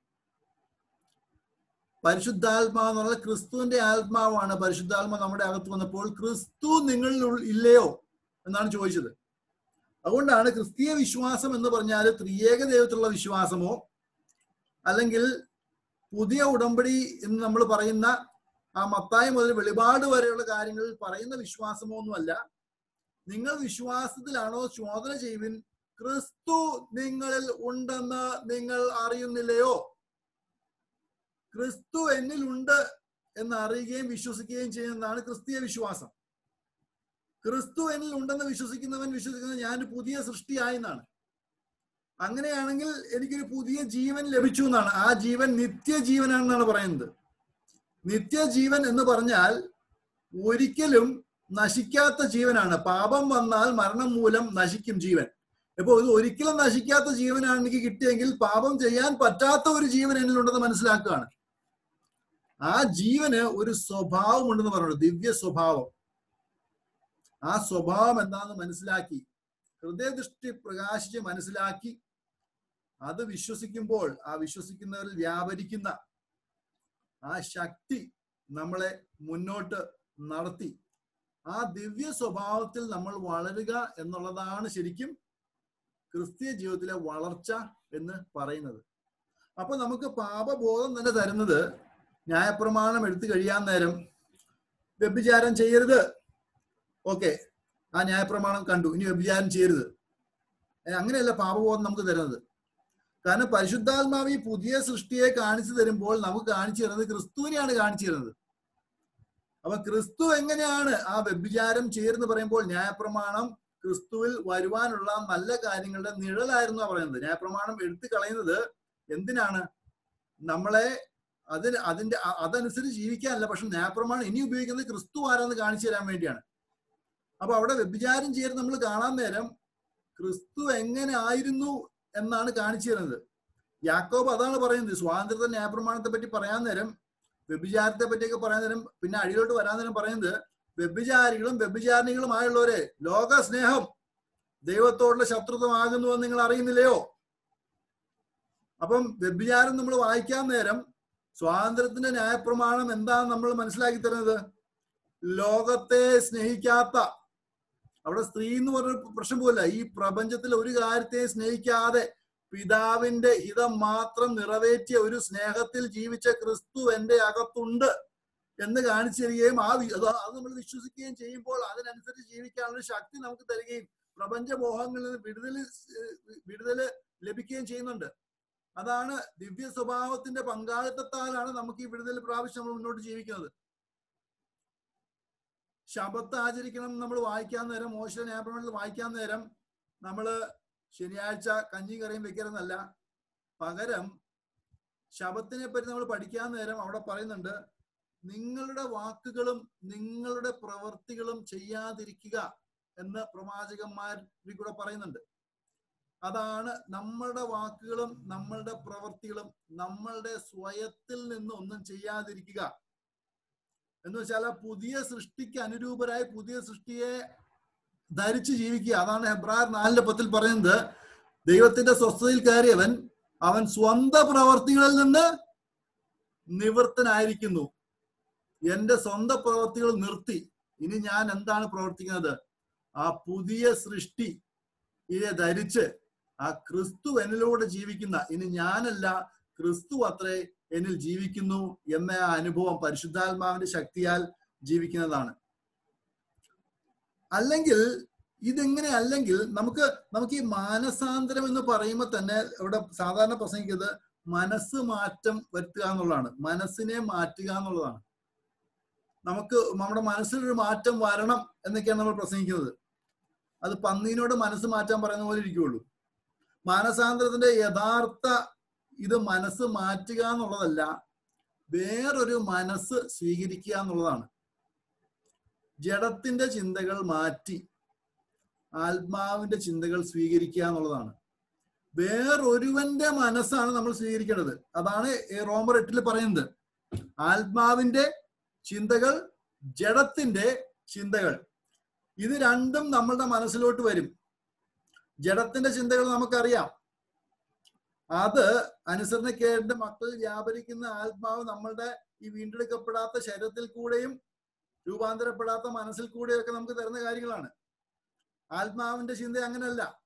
പരിശുദ്ധാത്മാവ് എന്ന് പറഞ്ഞാൽ ക്രിസ്തുവിന്റെ ആത്മാവാണ്. പരിശുദ്ധാത്മാവ് നമ്മുടെ അകത്ത് വന്നപ്പോൾ ക്രിസ്തു നിങ്ങളിൽ ഇല്ലയോ എന്നാണ് ചോദിച്ചത്. അതുകൊണ്ടാണ് ക്രിസ്തീയ വിശ്വാസം എന്ന് പറഞ്ഞാൽ ത്രിയേക ദൈവത്തിലുള്ള വിശ്വാസമോ അല്ലെങ്കിൽ പുതിയ ഉടമ്പടി എന്ന് നമ്മൾ പറയുന്ന ആ മത്തായി മുതൽ വെളിപാട് വരെയുള്ള കാര്യങ്ങളിൽ പറയുന്ന വിശ്വാസമോ ഒന്നുമല്ല. നിങ്ങൾ വിശ്വാസത്തിലാണോ ചോദന ചെയ്യുവിൻ? ക്രിസ്തു നിങ്ങളിൽ ഉണ്ടെന്ന് നിങ്ങൾ അറിയുന്നില്ലയോ? ക്രിസ്തു എന്നിൽ ഉണ്ട് എന്ന് അറിയുകയും വിശ്വസിക്കുകയും ചെയ്യുന്നതാണ് ക്രിസ്തീയ വിശ്വാസം. ക്രിസ്തു എന്നിൽ ഉണ്ടെന്ന് വിശ്വസിക്കുന്നവൻ വിശ്വസിക്കുന്നത് ഞാൻ പുതിയ സൃഷ്ടിയായി എന്നാണ് അങ്ങനെയാണെങ്കിൽ എനിക്കൊരു പുതിയ ജീവൻ ലഭിച്ചു എന്നാണ്. ആ ജീവൻ നിത്യജീവനാണെന്നാണ് പറയുന്നത്. നിത്യജീവൻ എന്ന് പറഞ്ഞാൽ ഒരിക്കലും നശിക്കാത്ത ജീവനാണ്. പാപം വന്നാൽ മരണം മൂലം നശിക്കും ജീവൻ. ഇപ്പോൾ ഇത് ഒരിക്കലും നശിക്കാത്ത ജീവനാണ് എനിക്ക് കിട്ടിയെങ്കിൽ പാപം ചെയ്യാൻ പറ്റാത്ത ഒരു ജീവൻ എന്നിലുണ്ടെന്ന് മനസ്സിലാക്കുകയാണ്. ആ ജീവന് ഒരു സ്വഭാവം ഉണ്ടെന്ന് പറഞ്ഞു ദിവ്യ സ്വഭാവം. ആ സ്വഭാവം എന്താണെന്ന് മനസ്സിലാക്കി ഹൃദയദൃഷ്ടി പ്രകാശിച്ച് മനസ്സിലാക്കി അത് വിശ്വസിക്കുമ്പോൾ ആ വിശ്വസിക്കുന്നവരിൽ വ്യാപരിക്കുന്ന ആ ശക്തി നമ്മളെ മുന്നോട്ട് നടത്തി ആ ദിവ്യ സ്വഭാവത്തിൽ നമ്മൾ വളരുക എന്നുള്ളതാണ് ശരിക്കും ക്രിസ്തീയ ജീവിതത്തിലെ വളർച്ച എന്ന് പറയുന്നത്. അപ്പൊ നമുക്ക് പാപബോധം തന്നെ തരുന്നത് ന്യായപ്രമാണം എടുത്തു കഴിയാൻ നേരം വ്യഭിചാരം ചെയ്യരുത്. ഓക്കെ ആ ന്യായപ്രമാണം കണ്ടു. ഇനി വ്യഭിചാരം ചെയ്യരുത്. അങ്ങനെയല്ല പാപബോധം നമുക്ക് തരുന്നത്. കാരണം പരിശുദ്ധാത്മാവ് ഈ പുതിയ സൃഷ്ടിയെ കാണിച്ചു തരുമ്പോൾ നമുക്ക് കാണിച്ചു തരുന്നത് ക്രിസ്തുവിനെയാണ് കാണിച്ചു തരുന്നത്. അപ്പൊ ക്രിസ്തു എങ്ങനെയാണ് ആ വ്യഭിചാരം ചെയ്യരുന്ന് പറയുമ്പോൾ ന്യായപ്രമാണം ക്രിസ്തുവിൽ വരുവാനുള്ള നല്ല കാര്യങ്ങളുടെ നിഴലായിരുന്നു പറയുന്നത്. ന്യായപ്രമാണം എടുത്തു കളയുന്നത് എന്തിനാണ്? നമ്മളെ അതിന് അതിന്റെ അതനുസരിച്ച് ജീവിക്കാനല്ല പക്ഷെ ന്യായപ്രമാണം ഇനി ഉപയോഗിക്കുന്നത് ക്രിസ്തു ആരാന്ന് കാണിച്ചു തരാൻ വേണ്ടിയാണ്. അപ്പൊ അവിടെ വ്യഭിചാരം ചെയ്ത് നമ്മൾ കാണാൻ നേരം ക്രിസ്തു എങ്ങനെ ആയിരുന്നു എന്നാണ് കാണിച്ചു തരുന്നത്. യാക്കോബ് അതാണ് പറയുന്നത് സ്വാതന്ത്ര്യ ന്യായപ്രമാണത്തെ പറ്റി പറയാൻ നേരം വ്യഭിചാരത്തെ പറ്റിയൊക്കെ പറയാൻ നേരം പിന്നെ അടിയിലോട്ട് വരാൻ നേരം പറയുന്നത് വ്യഭിചാരികളും വ്യഭിചാരിണികളുമായുള്ളവരെ ലോക സ്നേഹം ദൈവത്തോടുള്ള ശത്രുത്വമാകുന്നു എന്ന് നിങ്ങൾ അറിയുന്നില്ലയോ? അപ്പം വ്യഭിചാരം നമ്മൾ വായിക്കാൻ നേരം സ്വാതന്ത്ര്യത്തിന്റെ ന്യായപ്രമാണം എന്താണെന്ന് നമ്മൾ മനസ്സിലാക്കി തരുന്നത്? ലോകത്തെ സ്നേഹിക്കാത്ത അവിടെ സ്ത്രീ എന്ന് പറഞ്ഞൊരു പ്രശ്നം പോല ഈ പ്രപഞ്ചത്തിൽ ഒരു കാര്യത്തെ സ്നേഹിക്കാതെ പിതാവിന്റെ ഹിതം മാത്രം നിറവേറ്റിയ ഒരു സ്നേഹത്തിൽ ജീവിച്ച ക്രിസ്തു എന്റെ അകത്തുണ്ട് എന്ന് കാണിച്ചു തരികയും ആ അത് നമ്മൾ വിശ്വസിക്കുകയും ചെയ്യുമ്പോൾ അതിനനുസരിച്ച് ജീവിക്കാനുള്ള ശക്തി നമുക്ക് തരികയും പ്രപഞ്ച മോഹങ്ങളിൽ നിന്ന് വിടുതൽ വിടുതൽ ലഭിക്കുകയും ചെയ്യുന്നുണ്ട്. അതാണ് ദിവ്യ സ്വഭാവത്തിന്റെ പങ്കാളിത്തത്താലാണ് നമുക്ക് ഈ വിടുതൽ പ്രാവശ്യം നമ്മൾ മുന്നോട്ട് ജീവിക്കുന്നത്. ശബത്ത് ആചരിക്കണം നമ്മൾ വായിക്കാൻ നേരം മോശ ന്യായപ്രമാണത്തിൽ വായിക്കാൻ നേരം നമ്മൾ ശനിയാഴ്ച കഞ്ഞി കറിയും വെക്കരുതെന്നല്ല. പകരം ശബത്തിനെ പറ്റി നമ്മൾ പഠിക്കാൻ നേരം അവിടെ പറയുന്നുണ്ട് നിങ്ങളുടെ വാക്കുകളും നിങ്ങളുടെ പ്രവർത്തികളും ചെയ്യാതിരിക്കുക എന്ന് പ്രവാചകന്മാരിൽ കൂടെ പറയുന്നുണ്ട്. അതാണ് നമ്മളുടെ വാക്കുകളും നമ്മളുടെ പ്രവൃത്തികളും നമ്മളുടെ സ്വയത്തിൽ നിന്ന് ഒന്നും ചെയ്യാതിരിക്കുക. എന്ന് വെച്ചാൽ പുതിയ സൃഷ്ടിക്ക് അനുരൂപരായി പുതിയ സൃഷ്ടിയെ ധരിച്ച് ജീവിക്കുക. അതാണ് ഹെബ്രാർ നാലിന്റെ പത്തിൽ പറയുന്നത്. ദൈവത്തിന്റെ സ്വസ്ഥതയിൽ കയറിയവൻ അവൻ സ്വന്ത പ്രവർത്തികളിൽ നിന്ന് നിവൃത്തനായിരിക്കുന്നു എന്റെ സ്വന്തം പ്രവർത്തികൾ നിർത്തി. ഇനി ഞാൻ എന്താണ് പ്രവർത്തിക്കുന്നത്? ആ പുതിയ സൃഷ്ടി ഇതെ ധരിച്ച് ആ ക്രിസ്തു എന്നിലൂടെ ജീവിക്കുന്ന ഇനി ഞാനല്ല ക്രിസ്തു അത്രേ എന്നിൽ ജീവിക്കുന്നു എന്ന ആ അനുഭവം പരിശുദ്ധാത്മാവിന്റെ ശക്തിയാൽ ജീവിക്കുന്നതാണ്. അല്ലെങ്കിൽ ഇതെങ്ങനെ അല്ലെങ്കിൽ നമുക്ക് നമുക്ക് ഈ മാനസാന്തരം എന്ന് പറയുമ്പോൾ തന്നെ ഇവിടെ സാധാരണ പ്രസംഗിക്കുന്നത് മനസ്സ് മാറ്റം വരുത്തുക എന്നുള്ളതാണ്. മനസ്സിനെ മാറ്റുക എന്നുള്ളതാണ്. നമുക്ക് നമ്മുടെ മനസ്സിലൊരു മാറ്റം വരണം എന്നൊക്കെയാണ് നമ്മൾ പ്രസംഗിക്കുന്നത്. അത് പന്നീനോട് മനസ്സ് മാറ്റാൻ പറയുന്ന പോലെ ഇരിക്കുള്ളൂ. മാനസാന്തരത്തിന്റെ യഥാർത്ഥ ഇത് മനസ്സ് മാറ്റുക എന്നുള്ളതല്ല വേറൊരു മനസ്സ് സ്വീകരിക്കുക എന്നുള്ളതാണ്. ജഡത്തിന്റെ ചിന്തകൾ മാറ്റി ആത്മാവിന്റെ ചിന്തകൾ സ്വീകരിക്കുക എന്നുള്ളതാണ്. വേറൊരുവന്റെ മനസ്സാണ് നമ്മൾ സ്വീകരിക്കേണ്ടത്. അതാണ് റോമർ എട്ടിൽ പറയുന്നത്. ആത്മാവിന്റെ ചിന്തകൾ ജഡത്തിന്റെ ചിന്തകൾ. ഇത് രണ്ടും നമ്മളുടെ മനസ്സിലോട്ട് വരും. ജഡത്തിന്റെ ചിന്തകൾ നമുക്കറിയാം. അത് അനുസരണക്കേടിന്റെ മക്കളിൽ വ്യാപരിക്കുന്ന ആത്മാവ് നമ്മളുടെ ഈ വീണ്ടെടുക്കപ്പെടാത്ത ശരീരത്തിൽ കൂടെയും രൂപാന്തരപ്പെടാത്ത മനസ്സിൽ കൂടെയൊക്കെ നമുക്ക് തരുന്ന കാര്യങ്ങളാണ്. ആത്മാവിന്റെ ചിന്ത അങ്ങനെയല്ല.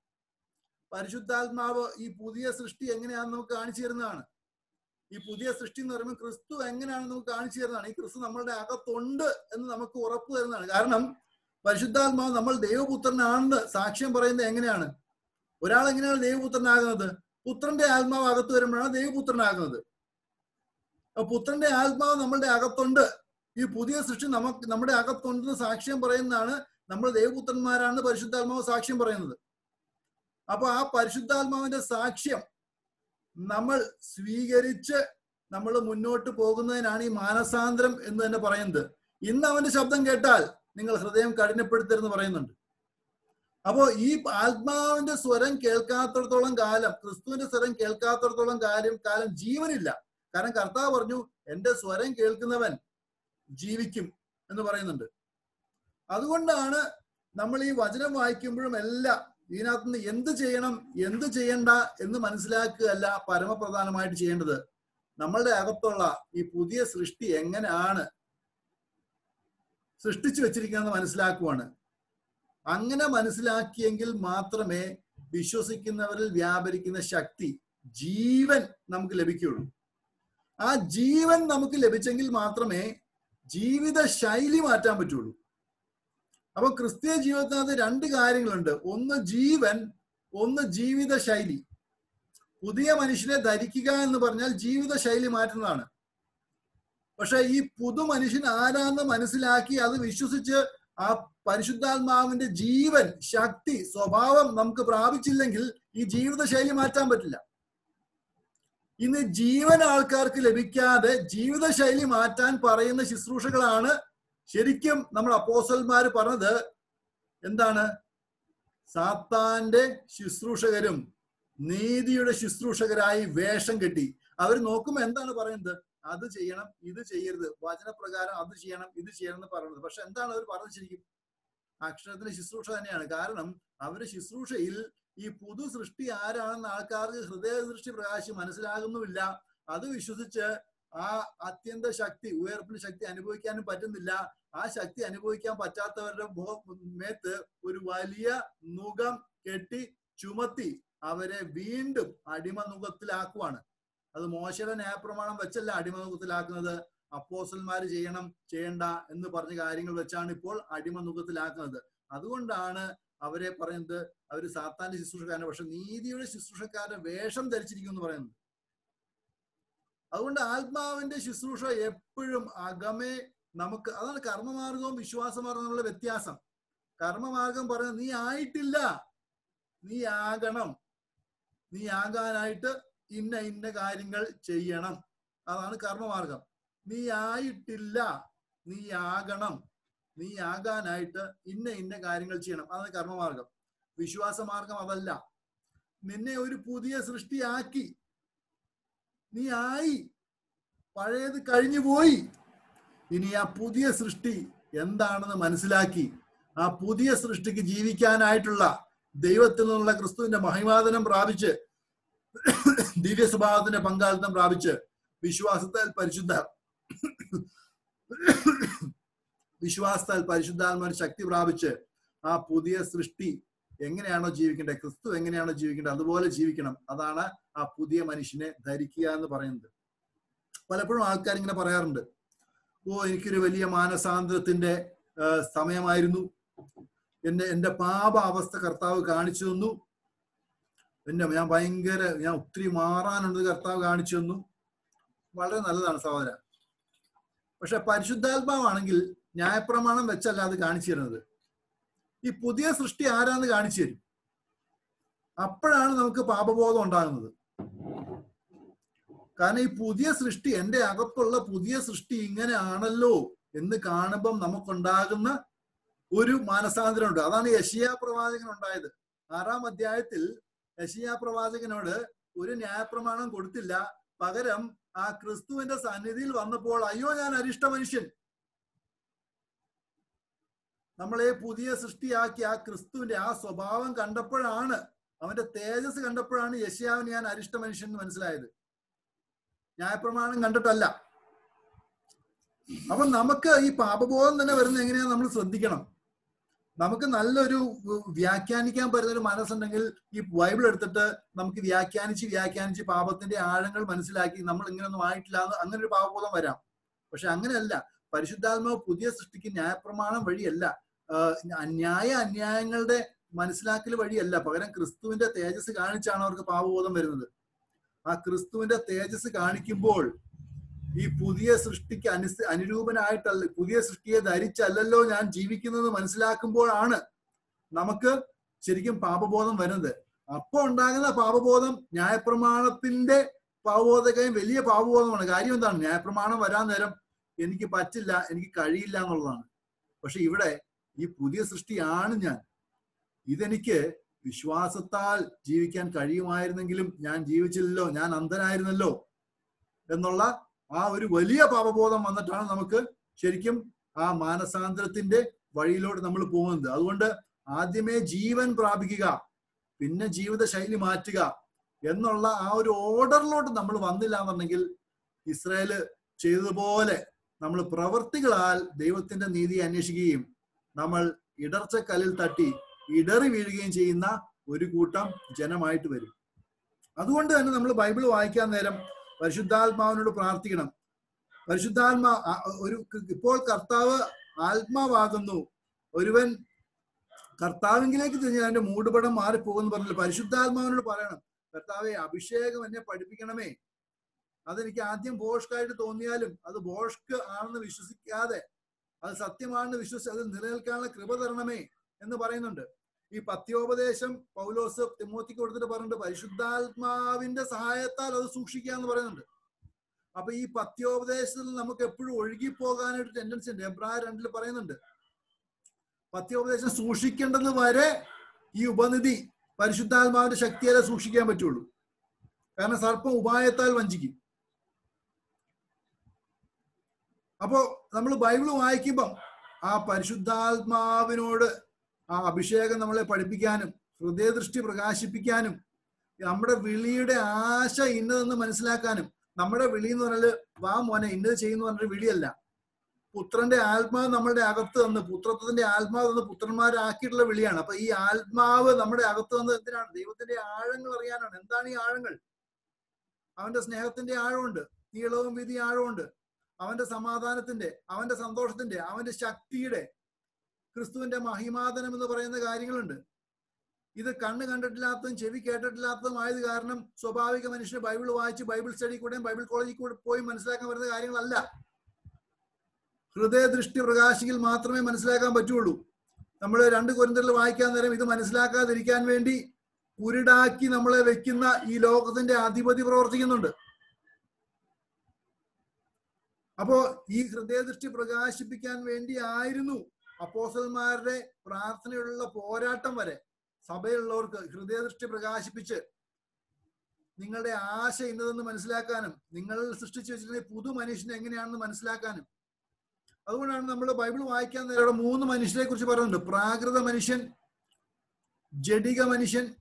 പരിശുദ്ധാത്മാവ് ഈ പുതിയ സൃഷ്ടി എങ്ങനെയാണെന്ന് നമുക്ക് കാണിച്ചു തരുന്നതാണ്. ഈ പുതിയ സൃഷ്ടി എന്ന് പറയുമ്പോൾ ക്രിസ്തു എങ്ങനെയാണെന്ന് നമുക്ക് കാണിച്ചു തരുന്നതാണ്. ഈ ക്രിസ്തു നമ്മളുടെ അകത്തുണ്ട് എന്ന് നമുക്ക് ഉറപ്പ് തരുന്നതാണ്. കാരണം പരിശുദ്ധാത്മാവ് നമ്മൾ ദൈവപുത്രനാണെന്ന് സാക്ഷ്യം പറയുന്നത് എങ്ങനെയാണ്? ഒരാൾ എങ്ങനെയാണ് ദൈവപുത്രനാകുന്നത്? പുത്രന്റെ ആത്മാവ് അകത്ത് വരുമ്പോഴാണ് ദൈവപുത്രനാകുന്നത്. പുത്രന്റെ ആത്മാവ് നമ്മളുടെ അകത്തുണ്ട്. ഈ പുതിയ സൃഷ്ടി നമുക്ക് നമ്മുടെ അകത്തുണ്ടെന്ന് സാക്ഷ്യം പറയുന്നതാണ് നമ്മൾ ദേവപുത്രന്മാരാണ് പരിശുദ്ധാത്മാവ് സാക്ഷ്യം പറയുന്നത്. അപ്പൊ ആ പരിശുദ്ധാത്മാവിന്റെ സാക്ഷ്യം നമ്മൾ സ്വീകരിച്ച് നമ്മൾ മുന്നോട്ട് പോകുന്നതിനാണ് ഈ മാനസാന്തരം എന്ന് തന്നെ പറയുന്നത്. ഇന്ന് അവന്റെ ശബ്ദം കേട്ടാൽ നിങ്ങൾ ഹൃദയം കഠിനപ്പെടുത്തരുന്ന് പറയുന്നുണ്ട്. അപ്പോ ഈ ആത്മാവിന്റെ സ്വരം കേൾക്കാത്തടത്തോളം കാലം ക്രിസ്തുവിന്റെ സ്വരം കേൾക്കാത്തടത്തോളം കാര്യം കാലം ജീവനില്ല. കാരണം കർത്താവ് പറഞ്ഞു എന്റെ സ്വരം കേൾക്കുന്നവൻ ജീവിക്കും എന്ന് പറയുന്നുണ്ട്. അതുകൊണ്ടാണ് നമ്മൾ ഈ വചനം വായിക്കുമ്പോഴും എല്ലാം ഇതിനകത്ത് നിന്ന് എന്ത് ചെയ്യണം എന്ത് ചെയ്യണ്ട എന്ന് മനസ്സിലാക്കുകയല്ല പരമപ്രധാനമായിട്ട് ചെയ്യേണ്ടത്. നമ്മളുടെ അകത്തുള്ള ഈ പുതിയ സൃഷ്ടി എങ്ങനെയാണ് സൃഷ്ടിച്ചു വെച്ചിരിക്കുന്നത് മനസ്സിലാക്കുവാണ്. അങ്ങനെ മനസ്സിലാക്കിയെങ്കിൽ മാത്രമേ വിശ്വസിക്കുന്നവരിൽ വ്യാപരിക്കുന്ന ശക്തി ജീവൻ നമുക്ക് ലഭിക്കുകയുള്ളൂ. ആ ജീവൻ നമുക്ക് ലഭിച്ചെങ്കിൽ മാത്രമേ ജീവിത ശൈലി മാറ്റാൻ പറ്റുള്ളൂ. അപ്പൊ ക്രിസ്തീയ ജീവിതത്തിനകത്ത് രണ്ട് കാര്യങ്ങളുണ്ട്. ഒന്ന് ജീവൻ ഒന്ന് ജീവിത ശൈലി പുതിയ മനുഷ്യനെ ധരിക്കുക എന്ന് പറഞ്ഞാൽ ജീവിത ശൈലി മാറ്റുന്നതാണ്. പക്ഷെ ഈ പുതു മനുഷ്യൻ ആരാന്ന് മനസ്സിലാക്കി അത് വിശ്വസിച്ച് ആ പരിശുദ്ധാത്മാവിന്റെ ജീവൻ ശക്തി സ്വഭാവം നമുക്ക് പ്രാപിച്ചില്ലെങ്കിൽ ഈ ജീവിത ശൈലി മാറ്റാൻ പറ്റില്ല. ഇന്ന് ജീവൻ ആൾക്കാർക്ക് ലഭിക്കാതെ ജീവിതശൈലി മാറ്റാൻ പറയുന്ന ശുശ്രൂഷകളാണ് ശരിക്കും നമ്മൾ അപ്പോസൽമാർ പറഞ്ഞത്. എന്താണ്? സാത്താന്റെ ശുശ്രൂഷകരും നീതിയുടെ ശുശ്രൂഷകരായി വേഷം കെട്ടി. അവർ നോക്കുമ്പോൾ എന്താണ് പറയുന്നത്? അത് ചെയ്യണം ഇത് ചെയ്യരുത്. വചനപ്രകാരം അത് ചെയ്യണം ഇത് ചെയ്യണം എന്ന് പറയുന്നത്. പക്ഷെ എന്താണ് അവർ പറഞ്ഞത് ശരിക്കും? അക്ഷരത്തിന്റെ ശുശ്രൂഷ തന്നെയാണ്. കാരണം അവരുടെ ശുശ്രൂഷയിൽ ഈ പുതു സൃഷ്ടി ആരാണെന്ന് ആൾക്കാർക്ക് ഹൃദയ സൃഷ്ടി പ്രകാശം മനസ്സിലാകുന്നുമില്ല. അത് വിശ്വസിച്ച് ആ അത്യന്ത ശക്തി ഉയർപ്പിന് ശക്തി അനുഭവിക്കാനും പറ്റുന്നില്ല. ആ ശക്തി അനുഭവിക്കാൻ പറ്റാത്തവരുടെ മേത്ത് ഒരു വലിയ മുഖം കെട്ടി ചുമത്തി അവരെ വീണ്ടും അടിമ നുഖത്തിലാക്കുവാണ്. അത് മോശയുടെ ന്യായപ്രമാണം വെച്ചല്ല അടിമ നുഖത്തിലാക്കുന്നത്. അപ്പോസന്മാര് ചെയ്യണം ചെയ്യണ്ട എന്ന് പറഞ്ഞ കാര്യങ്ങൾ വെച്ചാണ് ഇപ്പോൾ അടിമ നുഖത്തിലാക്കുന്നത്. അതുകൊണ്ടാണ് അവരെ പറയുന്നത് അവർ സാത്താന്റെ ശുശ്രൂഷക്കാരൻ പക്ഷെ നീതിയുടെ ശുശ്രൂഷക്കാരുടെ വേഷം ധരിച്ചിരിക്കുന്നു പറയുന്നത് അതുകൊണ്ട് ആത്മാവിന്റെ ശുശ്രൂഷ എപ്പോഴും അകമേ നമുക്ക് അതാണ് കർമ്മമാർഗവും വിശ്വാസമാർഗവും തമ്മിലുള്ള വ്യത്യാസം. കർമ്മമാർഗം പറയുന്നത് നീ ആയിട്ടില്ല നീ ആകണം. നീ ആകാനായിട്ട് ഇന്ന ഇന്ന കാര്യങ്ങൾ ചെയ്യണം. അതാണ് കർമ്മമാർഗം. നീ ആയിട്ടില്ല നീ ആകണം. നീ ആകാനായിട്ട് ഇന്ന ഇന്ന കാര്യങ്ങൾ ചെയ്യണം. അതാണ് കർമ്മമാർഗം. വിശ്വാസമാർഗം അതല്ല. നിന്നെ ഒരു പുതിയ സൃഷ്ടിയാക്കി. നീ ആയി. പഴയത് കഴിഞ്ഞു പോയി. ഇനി ആ പുതിയ സൃഷ്ടി എന്താണെന്ന് മനസ്സിലാക്കി. ആ പുതിയ സൃഷ്ടിക്ക് ജീവിക്കാനായിട്ടുള്ള ദൈവത്തിൽ നിന്നുള്ള ക്രിസ്തുവിന്റെ മഹിമാദനം പ്രാപിച്ച് ദിവ്യ സ്വഭാവത്തിന്റെ പങ്കാളിത്തം പ്രാപിച്ച് വിശ്വാസത്താൽ പരിശുദ്ധ വിശ്വാസത്താൽ പരിശുദ്ധാത്മാവിന് ശക്തി പ്രാപിച്ച് ആ പുതിയ സൃഷ്ടി എങ്ങനെയാണോ ജീവിക്കേണ്ടത് ക്രിസ്തു എങ്ങനെയാണോ ജീവിക്കേണ്ടത് അതുപോലെ ജീവിക്കണം. അതാണ് ആ പുതിയ മനുഷ്യനെ ധരിക്കുക എന്ന് പറയുന്നത്. പലപ്പോഴും ആൾക്കാർ ഇങ്ങനെ പറയാറുണ്ട്. ഓ എനിക്കൊരു വലിയ മാനസാന്തരത്തിന്റെ സമയമായിരുന്നു. എന്നെ എന്റെ പാപ അവസ്ഥ കർത്താവ് കാണിച്ചു തന്നു. എന്നെ ഞാൻ ഭയങ്കര ഞാൻ ഒത്തിരി മാറാനുണ്ട് കർത്താവ് കാണിച്ചു തന്നു. വളരെ നല്ലതാണ് സഹോദര. പക്ഷെ പരിശുദ്ധാത്മാവാണെങ്കിൽ ന്യായപ്രമാണം വെച്ചല്ല അത് കാണിച്ചു തരുന്നത്. ഈ പുതിയ സൃഷ്ടി ആരാന്ന് കാണിച്ചു തരും. അപ്പോഴാണ് നമുക്ക് പാപബോധം ഉണ്ടാകുന്നത്. കാരണം ഈ പുതിയ സൃഷ്ടി എന്റെ അകത്തുള്ള പുതിയ സൃഷ്ടി ഇങ്ങനെ ആണല്ലോ എന്ന് കാണുമ്പം നമുക്കുണ്ടാകുന്ന ഒരു മാനസാന്തരമുണ്ട്. അതാണ് യഷിയ പ്രവാചകൻ ഉണ്ടായത്. ആറാം അധ്യായത്തിൽ യഷിയ പ്രവാചകനോട് ഒരു ന്യായപ്രമാണം കൊടുത്തില്ല. പകരം ആ ക്രിസ്തുവിന്റെ സന്നിധിയിൽ വന്നപ്പോൾ അയ്യോ ഞാൻ അരിഷ്ട മനുഷ്യൻ നമ്മളെ പുതിയ സൃഷ്ടിയാക്കി ആ ക്രിസ്തുവിന്റെ ആ സ്വഭാവം കണ്ടപ്പോഴാണ് അവന്റെ തേജസ് കണ്ടപ്പോഴാണ് യശയാവിന് ഞാൻ അരിഷ്ട മനുഷ്യൻ എന്ന് മനസ്സിലായത്. ന്യായപ്രമാണം കണ്ടിട്ടല്ല. അപ്പൊ നമുക്ക് ഈ പാപബോധം തന്നെ വരുന്നത് എങ്ങനെയാ നമ്മൾ ശ്രദ്ധിക്കണം. നമുക്ക് നല്ലൊരു വ്യാഖ്യാനിക്കാൻ പറ്റുന്ന ഒരു മനസ്സുണ്ടെങ്കിൽ ഈ ബൈബിൾ എടുത്തിട്ട് നമുക്ക് വ്യാഖ്യാനിച്ച് വ്യാഖ്യാനിച്ച് പാപത്തിന്റെ ആഴങ്ങൾ മനസ്സിലാക്കി നമ്മൾ ഇങ്ങനെയൊന്നും ആയിട്ടില്ല അങ്ങനെ ഒരു പാപബോധം വരാം. പക്ഷെ അങ്ങനെയല്ല. പരിശുദ്ധാത്മാവ് പുതിയ സൃഷ്ടിക്ക് ന്യായപ്രമാണം വഴിയല്ല. ആഹ് ന്യായ അന്യായങ്ങളുടെ മനസ്സിലാക്കൽ വഴിയല്ല. പകരം ക്രിസ്തുവിന്റെ തേജസ് കാണിച്ചാണ് അവർക്ക് പാപബോധം വരുന്നത്. ആ ക്രിസ്തുവിന്റെ തേജസ് കാണിക്കുമ്പോൾ ഈ പുതിയ സൃഷ്ടിക്ക് അനുസ അനുരൂപനായിട്ടല്ല പുതിയ സൃഷ്ടിയെ ധരിച്ചല്ലല്ലോ ഞാൻ ജീവിക്കുന്നത് മനസ്സിലാക്കുമ്പോഴാണ് നമുക്ക് ശരിക്കും പാപബോധം വരുന്നത്. അപ്പൊ ഉണ്ടാകുന്ന പാപബോധം ന്യായപ്രമാണത്തിന്റെ പാപബോധക്കായും വലിയ പാപബോധമാണ്. കാര്യം എന്താണ്? ന്യായപ്രമാണം വരാൻ നേരം എനിക്ക് പറ്റില്ല എനിക്ക് കഴിയില്ല എന്നുള്ളതാണ്. പക്ഷെ ഇവിടെ ഈ പുതിയ സൃഷ്ടിയാണ് ഞാൻ. ഇതെനിക്ക് വിശ്വാസത്താൽ ജീവിക്കാൻ കഴിയുമായിരുന്നെങ്കിലും ഞാൻ ജീവിച്ചില്ലല്ലോ ഞാൻ അന്ധനായിരുന്നല്ലോ എന്നുള്ള ആ ഒരു വലിയ പാപബോധം വന്നിട്ടാണ് നമുക്ക് ശരിക്കും ആ മാനസാന്തരത്തിന്റെ വഴിയിലോട്ട് നമ്മൾ പോകുന്നത്. അതുകൊണ്ട് ആദ്യമേ ജീവൻ പ്രാപിക്കുക പിന്നെ ജീവിത ശൈലി മാറ്റുക എന്നുള്ള ആ ഒരു ഓർഡറിലോട്ട് നമ്മൾ വന്നില്ല എന്നുണ്ടെങ്കിൽ ഇസ്രായേൽ ചെയ്തതുപോലെ നമ്മൾ പ്രവർത്തികളാൽ ദൈവത്തിന്റെ നീതി അന്വേഷിക്കുകയും നമ്മൾ ഇടർച്ചക്കല്ലിൽ തട്ടി ഇടറി വീഴുകയും ചെയ്യുന്ന ഒരു കൂട്ടം ജനമായിട്ട് വരും. അതുകൊണ്ട് തന്നെ നമ്മൾ ബൈബിൾ വായിക്കാൻ നേരം പരിശുദ്ധാത്മാവിനോട് പ്രാർത്ഥിക്കണം. പരിശുദ്ധാത്മാ ഒരു ഇപ്പോൾ കർത്താവ് ആത്മാവാകുന്നു. ഒരുവൻ കർത്താവിങ്കിലേക്ക് തിരിഞ്ഞാൽ അതിന്റെ മൂടുപടം മാറിപ്പോകുന്നു പറഞ്ഞില്ല? പരിശുദ്ധാത്മാവിനോട് പറയണം കർത്താവെ അഭിഷേകം എന്നെ പഠിപ്പിക്കണമേ. അതെനിക്ക് ആദ്യം ബോഷ്കായിട്ട് തോന്നിയാലും അത് ബോഷ്ക്ക് ആണെന്ന് വിശ്വസിക്കാതെ അത് സത്യമാണെന്ന് വിശ്വസിച്ച് അത് നിലനിൽക്കാനുള്ള കൃപ തരണമേ എന്ന് പറയുന്നുണ്ട്. ഈ പത്യോപദേശം പൗലോസ് തിമോത്തിക്ക് കൊടുത്തിട്ട് പറഞ്ഞിട്ട് പരിശുദ്ധാത്മാവിന്റെ സഹായത്താൽ അത് സൂക്ഷിക്കുക എന്ന് പറയുന്നുണ്ട്. അപ്പൊ ഈ പത്യോപദേശത്തിൽ നമുക്ക് എപ്പോഴും ഒഴുകി ഒഴുകിപ്പോകാനായിട്ട് ടെൻഡൻസി ഉണ്ട്. എബ്രായ രണ്ടിൽ പറയുന്നുണ്ട് പത്യോപദേശം സൂക്ഷിക്കേണ്ടത് വരെ ഈ ഉപനിധി പരിശുദ്ധാത്മാവിന്റെ ശക്തിയാലെ സൂക്ഷിക്കാൻ പറ്റുള്ളൂ. കാരണം സർപ്പം ഉപായത്താൽ വഞ്ചിക്കും. അപ്പോ നമ്മൾ ബൈബിൾ വായിക്കുമ്പം ആ പരിശുദ്ധാത്മാവിനോട് ആ അഭിഷേകം നമ്മളെ പഠിപ്പിക്കാനും ഹൃദയദൃഷ്ടി പ്രകാശിപ്പിക്കാനും നമ്മുടെ വിളിയുടെ ആശ ഇന്നതെന്ന് മനസ്സിലാക്കാനും നമ്മുടെ വിളി എന്ന് പറഞ്ഞാൽ വാ മോനെ ഇന്നത് ചെയ്യുന്നു പറഞ്ഞൊരു വിളിയല്ല. പുത്രന്റെ ആത്മാവ് നമ്മളുടെ അകത്ത് തന്ന് പുത്രത്വത്തിന്റെ ആത്മാവ് തന്ന് പുത്രന്മാരാക്കിയിട്ടുള്ള വിളിയാണ്. അപ്പൊ ഈ ആത്മാവ് നമ്മുടെ അകത്ത് വന്ന് എന്തിനാണ്? ദൈവത്തിന്റെ ആഴങ്ങൾ അറിയാനാണ്. എന്താണ് ഈ ആഴങ്ങൾ? അവന്റെ സ്നേഹത്തിന്റെ ആഴമുണ്ട്. നീളവും വീതി ആഴമുണ്ട്. അവന്റെ സമാധാനത്തിന്റെ അവന്റെ സന്തോഷത്തിന്റെ അവന്റെ ശക്തിയുടെ ക്രിസ്തുവിന്റെ മഹിമാതനം എന്ന് പറയുന്ന കാര്യങ്ങളുണ്ട്. ഇത് കണ്ണ് കണ്ടിട്ടില്ലാത്തതും ചെവി കേട്ടിട്ടില്ലാത്തതും ആയത് കാരണം സ്വാഭാവിക മനുഷ്യന് ബൈബിൾ വായിച്ച് ബൈബിൾ സ്റ്റഡി കൂടെയും ബൈബിൾ കോളേജിൽ കൂടെ പോയി മനസ്സിലാക്കാൻ വരുന്ന കാര്യങ്ങളല്ല. ഹൃദയ ദൃഷ്ടി പ്രകാശിക്കിൽ മാത്രമേ മനസ്സിലാക്കാൻ പറ്റുള്ളൂ. നമ്മൾ രണ്ട് കുരന്തരിൽ വായിക്കാൻ നേരം ഇത് മനസ്സിലാക്കാതിരിക്കാൻ വേണ്ടി കുരുടാക്കി നമ്മളെ വെക്കുന്ന ഈ ലോകത്തിന്റെ അധിപതി പ്രവർത്തിക്കുന്നുണ്ട്. അപ്പോ ഈ ഹൃദയദൃഷ്ടി പ്രകാശിപ്പിക്കാൻ വേണ്ടി ആയിരുന്നു അപ്പോസന്മാരുടെ പ്രാർത്ഥനയുള്ള പോരാട്ടം വരെ. സഭയിലുള്ളവർക്ക് ഹൃദയദൃഷ്ടി പ്രകാശിപ്പിച്ച് നിങ്ങളുടെ ആശ ഇന്നതെന്ന് മനസ്സിലാക്കാനും നിങ്ങൾ സൃഷ്ടിച്ചു വെച്ചിട്ടുള്ള പുതു മനുഷ്യൻ എങ്ങനെയാണെന്ന് മനസ്സിലാക്കാനും. അതുകൊണ്ടാണ് നമ്മൾ ബൈബിൾ വായിക്കാൻ നേരം മൂന്ന് മനുഷ്യരെ കുറിച്ച് പറയുന്നുണ്ട്. പ്രാകൃത മനുഷ്യൻ ജഡിക മനുഷ്യൻ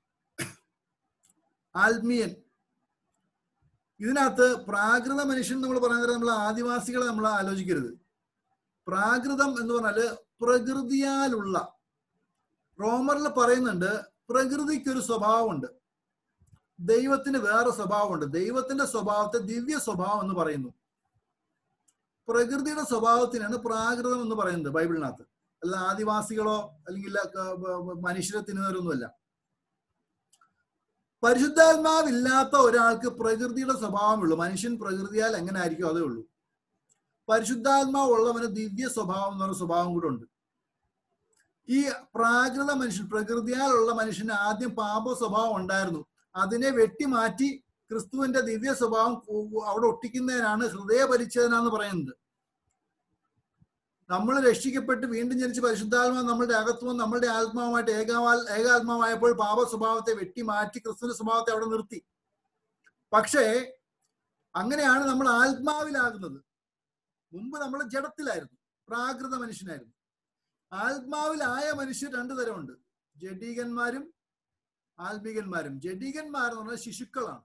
ആത്മീയൻ ഇതിനകത്ത് പ്രാകൃത മനുഷ്യൻ നമ്മൾ പറയുന്നത് നമ്മൾ ആദിവാസികളെ നമ്മൾ ആലോചിക്കരുത്. പ്രാകൃതം എന്ന് പറഞ്ഞാൽ പ്രകൃതിയാലുള്ള റോമറിൽ പറയുന്നുണ്ട് പ്രകൃതിക്ക് ഒരു സ്വഭാവമുണ്ട്. ദൈവത്തിന് വേറെ സ്വഭാവമുണ്ട്. ദൈവത്തിന്റെ സ്വഭാവത്തെ ദിവ്യ സ്വഭാവം എന്ന് പറയുന്നു. പ്രകൃതിയുടെ സ്വഭാവത്തിനാണ് പ്രാകൃതം എന്ന് പറയുന്നത് ബൈബിളിനകത്ത്. അല്ല ആദിവാസികളോ അല്ലെങ്കിൽ മനുഷ്യരെ തിന്നുന്നവരൊന്നുമല്ല. പരിശുദ്ധാത്മാവില്ലാത്ത ഒരാൾക്ക് പ്രകൃതിയുടെ സ്വഭാവമുള്ളൂ. മനുഷ്യൻ പ്രകൃതിയാൽ എങ്ങനെ ആയിരിക്കും അതേ ഉള്ളൂ. പരിശുദ്ധാത്മാവ് ഉള്ളവന് ദിവ്യ സ്വഭാവം എന്ന് പറഞ്ഞ സ്വഭാവം കൂടെ ഉണ്ട്. ഈ പ്രാകൃത മനുഷ്യൻ പ്രകൃതിയാലുള്ള മനുഷ്യന് ആദ്യം പാപ സ്വഭാവം ഉണ്ടായിരുന്നു. അതിനെ വെട്ടിമാറ്റി ക്രിസ്തുവിന്റെ ദിവ്യ സ്വഭാവം അവിടെ ഒട്ടിക്കുന്നതിനാണ് ഹൃദയ പരിച്ഛേദന എന്ന് പറയുന്നത്. നമ്മൾ രക്ഷിക്കപ്പെട്ട് വീണ്ടും ജനിച്ച് പരിശുദ്ധാത്മാവ് നമ്മളുടെ അകത്വം നമ്മളുടെ ആത്മാവുമായിട്ട് ഏകാവാൽ ഏകാത്മാവായപ്പോൾ പാപ സ്വഭാവത്തെ വെട്ടി മാറ്റി ക്രിസ്തുവിന്റെ സ്വഭാവത്തെ അവിടെ നിർത്തി. പക്ഷേ അങ്ങനെയാണ് നമ്മൾ ആത്മാവിലാകുന്നത്. മുമ്പ് നമ്മൾ ജഡത്തിലായിരുന്നു. പ്രാകൃത മനുഷ്യനായിരുന്നു. ആത്മാവിലായ മനുഷ്യർ രണ്ടു തരമുണ്ട്. ജഡീകന്മാരും ആത്മീകന്മാരും. ജഡീകന്മാർ എന്ന് പറഞ്ഞാൽ ശിശുക്കളാണ്.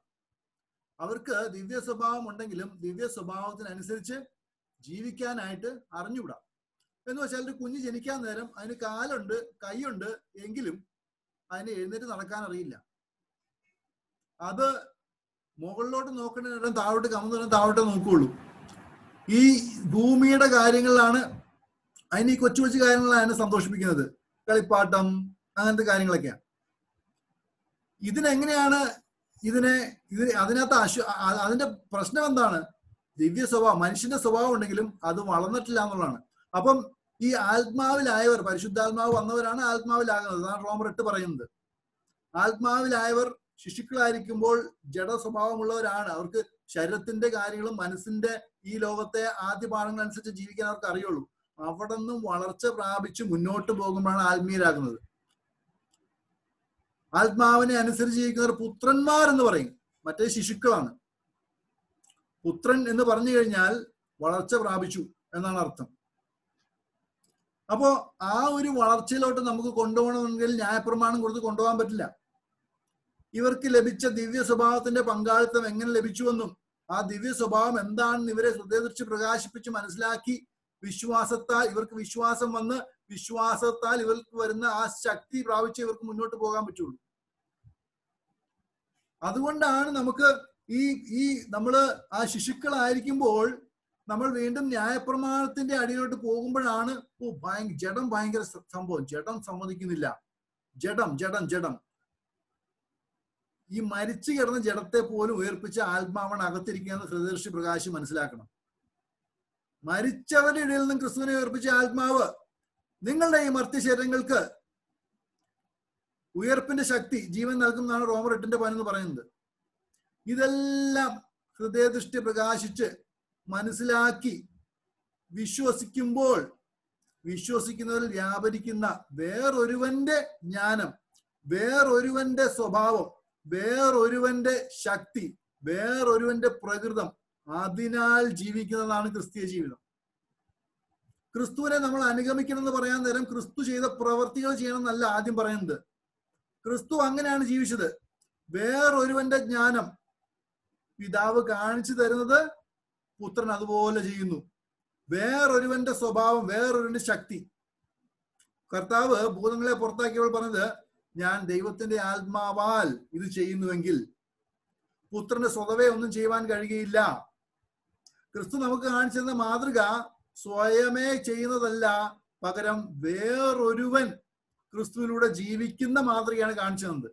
അവർക്ക് ദിവ്യ സ്വഭാവം ഉണ്ടെങ്കിലും ദിവ്യ സ്വഭാവത്തിനനുസരിച്ച് ജീവിക്കാനായിട്ട് അറിഞ്ഞുകൂടാ. എന്ന് വെച്ചാൽ ഒരു കുഞ്ഞ് ജനിക്കാൻ നേരം അതിന് കാലുണ്ട് കൈയുണ്ട് എങ്കിലും അതിന് എഴുന്നേറ്റ് നടക്കാൻ അറിയില്ല. അത് മുകളിലോട്ട് നോക്കേണ്ട നേരം താഴോട്ട് കമന്ന് താഴോട്ട് നോക്കുകയുള്ളൂ ഈ ഭൂമിയുടെ കാര്യങ്ങളിലാണ് അതിന് ഈ കൊച്ചു കൊച്ചു കാര്യങ്ങളാണ് അതിനെ സന്തോഷിപ്പിക്കുന്നത്. കളിപ്പാട്ടം അങ്ങനത്തെ കാര്യങ്ങളൊക്കെയാണ്. ഇതിനെങ്ങനെയാണ് ഇതിനെ ഇത് അതിനകത്ത് അശു അതിന്റെ പ്രശ്നം എന്താണ്? ദിവ്യ സ്വഭാവം മനുഷ്യന്റെ സ്വഭാവം ഉണ്ടെങ്കിലും അത് വളർന്നിട്ടില്ല എന്നുള്ളതാണ്. അപ്പം ഈ ആത്മാവിലായവർ പരിശുദ്ധാത്മാവ് വന്നവരാണ് ആത്മാവിലാകുന്നത്. അതാണ് റോമർ പറയുന്നത്. ആത്മാവിലായവർ ശിശുക്കളായിരിക്കുമ്പോൾ ജഡ സ്വഭാവമുള്ളവരാണ് അവർക്ക് ശരീരത്തിന്റെ കാര്യങ്ങളും മനസ്സിന്റെ ഈ ലോകത്തെ ആദ്യ പാഠങ്ങൾ അനുസരിച്ച് ജീവിക്കാൻ അവർക്ക് അറിയുള്ളൂ. അവിടെ നിന്നും വളർച്ച പ്രാപിച്ച് മുന്നോട്ട് പോകുമ്പോഴാണ് ആത്മീയരാകുന്നത്. ആത്മാവിനെ അനുസരിച്ച് ജീവിക്കുന്നവർ പുത്രന്മാർ എന്ന് പറയും. മറ്റേ ശിശുക്കളാണ്. പുത്രൻ എന്ന് പറഞ്ഞു കഴിഞ്ഞാൽ വളർച്ച പ്രാപിച്ചു എന്നാണ് അർത്ഥം. അപ്പോ ആ ഒരു വളർച്ചയിലോട്ട് നമുക്ക് കൊണ്ടുപോകണമെങ്കിൽ ന്യായപ്രമാണം കൊടുത്ത് കൊണ്ടുപോകാൻ പറ്റില്ല. ഇവർക്ക് ലഭിച്ച ദിവ്യ സ്വഭാവത്തിന്റെ പങ്കാളിത്തം എങ്ങനെ ലഭിച്ചുവെന്നും ആ ദിവ്യ സ്വഭാവം എന്താണെന്ന് ഇവരെ ഹൃദയദൃഷ്ടി പ്രകാശിപ്പിച്ച് മനസ്സിലാക്കി വിശ്വാസത്താൽ ഇവർക്ക് വിശ്വാസം വന്ന് വിശ്വാസത്താൽ ഇവർക്ക് വരുന്ന ആ ശക്തി പ്രാപിച്ച് ഇവർക്ക് മുന്നോട്ട് പോകാൻ പറ്റുള്ളൂ. അതുകൊണ്ടാണ് നമുക്ക് ഈ ഈ നമ്മൾ ആ ശിശുക്കളായിരിക്കുമ്പോൾ നമ്മൾ വീണ്ടും ന്യായപ്രമാണത്തിന്റെ അടിയിലോട്ട് പോകുമ്പോഴാണ് ഓ ഭയങ്കര ജഡം ഭയങ്കര സംഭവം. ജഡം സമ്മതിക്കുന്നില്ല. ജഡം ജഡം ജഡം. ഈ മരിച്ചു കിടന്ന ജഡത്തെ പോലും ഉയർപ്പിച്ച ആത്മാവാണ് അകത്തിരിക്കുന്നത് ഹൃദയർഷി പ്രകാശം മനസ്സിലാക്കണം. മരിച്ചവരുടെ ഇടയിൽ നിന്നും ക്രിസ്തുവിനെ ഉയർപ്പിച്ച ആത്മാവ് നിങ്ങളുടെ ഈ മർത്യശരീരങ്ങൾക്ക് ഉയർപ്പിന്റെ ശക്തി ജീവൻ നൽകുന്നതാണ് റോമർ എട്ടിന്റെ പനെന്ന് പറയുന്നത്. ഇതെല്ലാം ഹൃദയദൃഷ്ടി പ്രകാശിച്ച് മനസ്സിലാക്കി വിശ്വസിക്കുമ്പോൾ വിശ്വസിക്കുന്നവരിൽ വ്യാപരിക്കുന്ന വേറൊരുവന്റെ ജ്ഞാനം വേറൊരുവന്റെ സ്വഭാവം വേറൊരുവന്റെ ശക്തി വേറൊരുവന്റെ പ്രകൃതം അതിനാൽ ജീവിക്കുന്നതാണ് ക്രിസ്തീയ ജീവിതം. ക്രിസ്തുവിനെ നമ്മൾ അനുഗമിക്കണം എന്ന് പറയാൻ നേരം ക്രിസ്തു ചെയ്ത പ്രവർത്തികൾ ചെയ്യണം എന്നല്ല ആദ്യം പറയുന്നത്. ക്രിസ്തു അങ്ങനെയാണ് ജീവിച്ചത്. വേറൊരുവന്റെ ജ്ഞാനം പിതാവ് കാണിച്ചു തരുന്നത് പുത്രൻ അതുപോലെ ചെയ്യുന്നു. വേറൊരുവന്റെ സ്വഭാവം വേറൊരുവന്റെ ശക്തി. കർത്താവ് ഭൂതങ്ങളെ പുറത്താക്കിയവൾ പറഞ്ഞത് ഞാൻ ദൈവത്തിന്റെ ആത്മാവാൽ ഇത് ചെയ്യുന്നുവെങ്കിൽ പുത്രന്റെ സ്വതവേ ഒന്നും ചെയ്യുവാൻ കഴിയുകയില്ല. ക്രിസ്തു നമുക്ക് കാണിച്ചിരുന്ന മാതൃക സ്വയമേ ചെയ്യുന്നതല്ല പകരം വേറൊരുവൻ ക്രിസ്തുവിലൂടെ ജീവിക്കുന്ന മാതൃകയാണ് കാണിച്ചു തന്നത്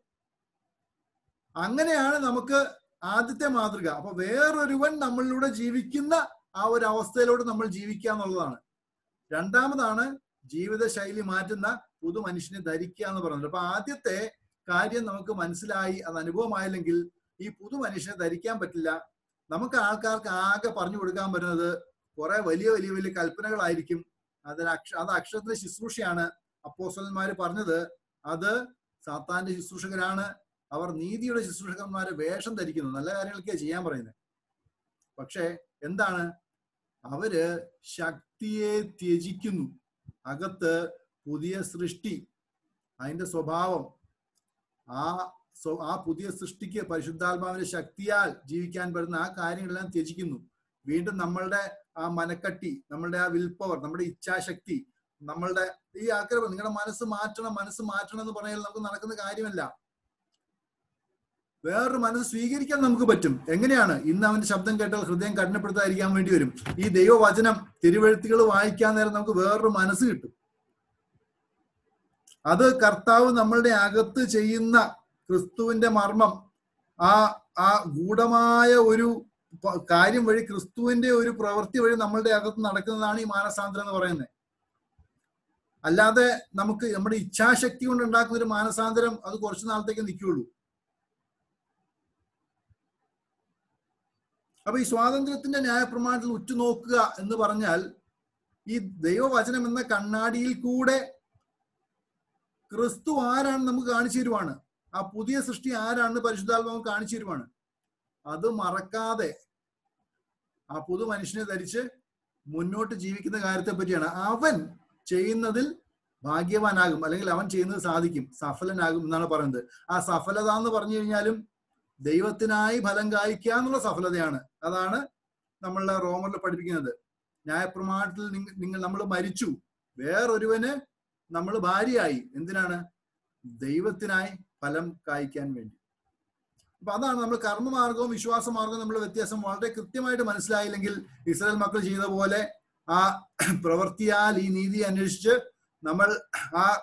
അങ്ങനെയാണ് നമുക്ക് ആദ്യത്തെ മാതൃക. അപ്പൊ വേറൊരുവൻ നമ്മളിലൂടെ ജീവിക്കുന്ന ആ ഒരു അവസ്ഥയിലൂടെ നമ്മൾ ജീവിക്കുക എന്നുള്ളതാണ്. രണ്ടാമതാണ് ജീവിതശൈലി മാറ്റുന്ന പുതു മനുഷ്യനെ ധരിക്കുക എന്ന് പറയുന്നത് അപ്പൊ ആദ്യത്തെ കാര്യം നമുക്ക് മനസ്സിലായി അത് അനുഭവമായില്ലെങ്കിൽ ഈ പുതു മനുഷ്യനെ ധരിക്കാൻ പറ്റില്ല. നമുക്ക് ആൾക്കാർക്ക് ആകെ പറഞ്ഞു കൊടുക്കാൻ പറ്റുന്നത് കുറെ വലിയ വലിയ വലിയ കൽപ്പനകളായിരിക്കും. അതിന് അക്ഷ അത് അക്ഷരത്തിന്റെ ശുശ്രൂഷയാണ് അപ്പോസ്റ്റലന്മാര് പറഞ്ഞത്. അത് സാത്താന്റെ ശുശ്രൂഷകരാണ്. അവർ നീതിയുടെ ശുശ്രൂഷകന്മാരെ വേഷം ധരിക്കുന്നു. നല്ല കാര്യങ്ങളൊക്കെ ചെയ്യാൻ പറയുന്നത്. പക്ഷേ എന്താണ്? അവർ ശക്തിയെ ത്യജിക്കുന്നു. അകത്ത് പുതിയ സൃഷ്ടി അതിന്റെ സ്വഭാവം ആ ആ പുതിയ സൃഷ്ടിക്ക് പരിശുദ്ധാത്മാവിന്റെ ശക്തിയാൽ ജീവിക്കാൻ പറ്റുന്ന ആ കാര്യങ്ങളെല്ലാം ത്യജിക്കുന്നു. വീണ്ടും നമ്മളുടെ ആ മനക്കട്ടി നമ്മളുടെ ആ വിൽപവർ നമ്മുടെ ഇച്ഛാശക്തി നമ്മളുടെ ഈ ആഗ്രഹം നിങ്ങളുടെ മനസ്സ് മാറ്റണം മനസ്സ് മാറ്റണം എന്ന് പറഞ്ഞാൽ നമുക്ക് നടക്കുന്ന കാര്യമല്ല. വേറൊരു മനസ്സ് സ്വീകരിക്കാൻ നമുക്ക് പറ്റും. എങ്ങനെയാണ്? ഇന്ന് അവന്റെ ശബ്ദം കേട്ടാൽ ഹൃദയം കഠിനപ്പെടുത്താതിരിക്കാൻ വേണ്ടി വരും. ഈ ദൈവവചനം തിരുവഴുത്തുകൾ വായിക്കാൻ നേരം നമുക്ക് വേറൊരു മനസ്സ് കിട്ടും. അത് കർത്താവ് നമ്മളുടെ അകത്ത് ചെയ്യുന്ന ക്രിസ്തുവിന്റെ മർമ്മം ആ ആ ഗൂഢമായ ഒരു കാര്യം വഴി ക്രിസ്തുവിന്റെ ഒരു പ്രവൃത്തി വഴി നമ്മളുടെ അകത്ത് നടക്കുന്നതാണ് ഈ മാനസാന്തരം എന്ന് പറയുന്നത്. അല്ലാതെ നമുക്ക് നമ്മുടെ ഇച്ഛാശക്തി കൊണ്ട് ഉണ്ടാക്കുന്ന ഒരു മാനസാന്തരം അത് കുറച്ചു നാളത്തേക്ക് നിൽക്കുള്ളൂ അപ്പൊ ഈ സ്വാതന്ത്ര്യത്തിന്റെ ന്യായപ്രമാണത്തിൽ ഉറ്റുനോക്കുക എന്ന് പറഞ്ഞാൽ ഈ ദൈവവചനം എന്ന കണ്ണാടിയിൽ കൂടെ ക്രിസ്തു ആരാണ് നമുക്ക് കാണിച്ചു തരുവാണ്. ആ പുതിയ സൃഷ്ടി ആരാണെന്ന് പരിശുദ്ധാത്മാവ് കാണിച്ചു തരുവാണ്. അത് മറക്കാതെ ആ പുതു മനുഷ്യനെ ധരിച്ച് മുന്നോട്ട് ജീവിക്കുന്ന കാര്യത്തെ പറ്റിയാണ് അവൻ ചെയ്യുന്നതിൽ ഭാഗ്യവാനാകും അല്ലെങ്കിൽ അവൻ ചെയ്യുന്നത് സാധിക്കും സഫലനാകും എന്നാണ് പറയുന്നത്. ആ സഫലത എന്ന് പറഞ്ഞു കഴിഞ്ഞാലും ദൈവത്തിനായി ഫലം കായ്ക്കുക എന്നുള്ള സഫലതയാണ്. അതാണ് നമ്മളുടെ റോമറിൽ പഠിപ്പിക്കുന്നത്. ന്യായപ്രമാണത്തിൽ നിങ്ങ- നിങ്ങൾ നമ്മൾ മരിച്ചു. വേറൊരുവന് നമ്മൾ ഭാര്യയായി. എന്തിനാണ്? ദൈവത്തിനായി ഫലം കായ്ക്കാൻ വേണ്ടി. അപ്പൊ അതാണ് നമ്മൾ കർമ്മമാർഗവും വിശ്വാസമാർഗവും നമ്മൾ വ്യത്യാസം. വളരെ കൃത്യമായിട്ട് മനസ്സിലായില്ലെങ്കിൽ ഇസ്രായേൽ മക്കൾ ചെയ്ത പോലെ ആ പ്രവൃത്തിയാൽ ഈ നീതി അന്വേഷിച്ച് നമ്മൾ ആ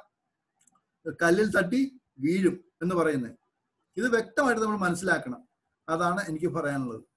കല്ലിൽ തട്ടി വീഴും എന്ന് പറയുന്നത്. ഇത് വ്യക്തമായിട്ട് നമ്മൾ മനസ്സിലാക്കണം. അതാണ് എനിക്ക് പറയാനുള്ളത്.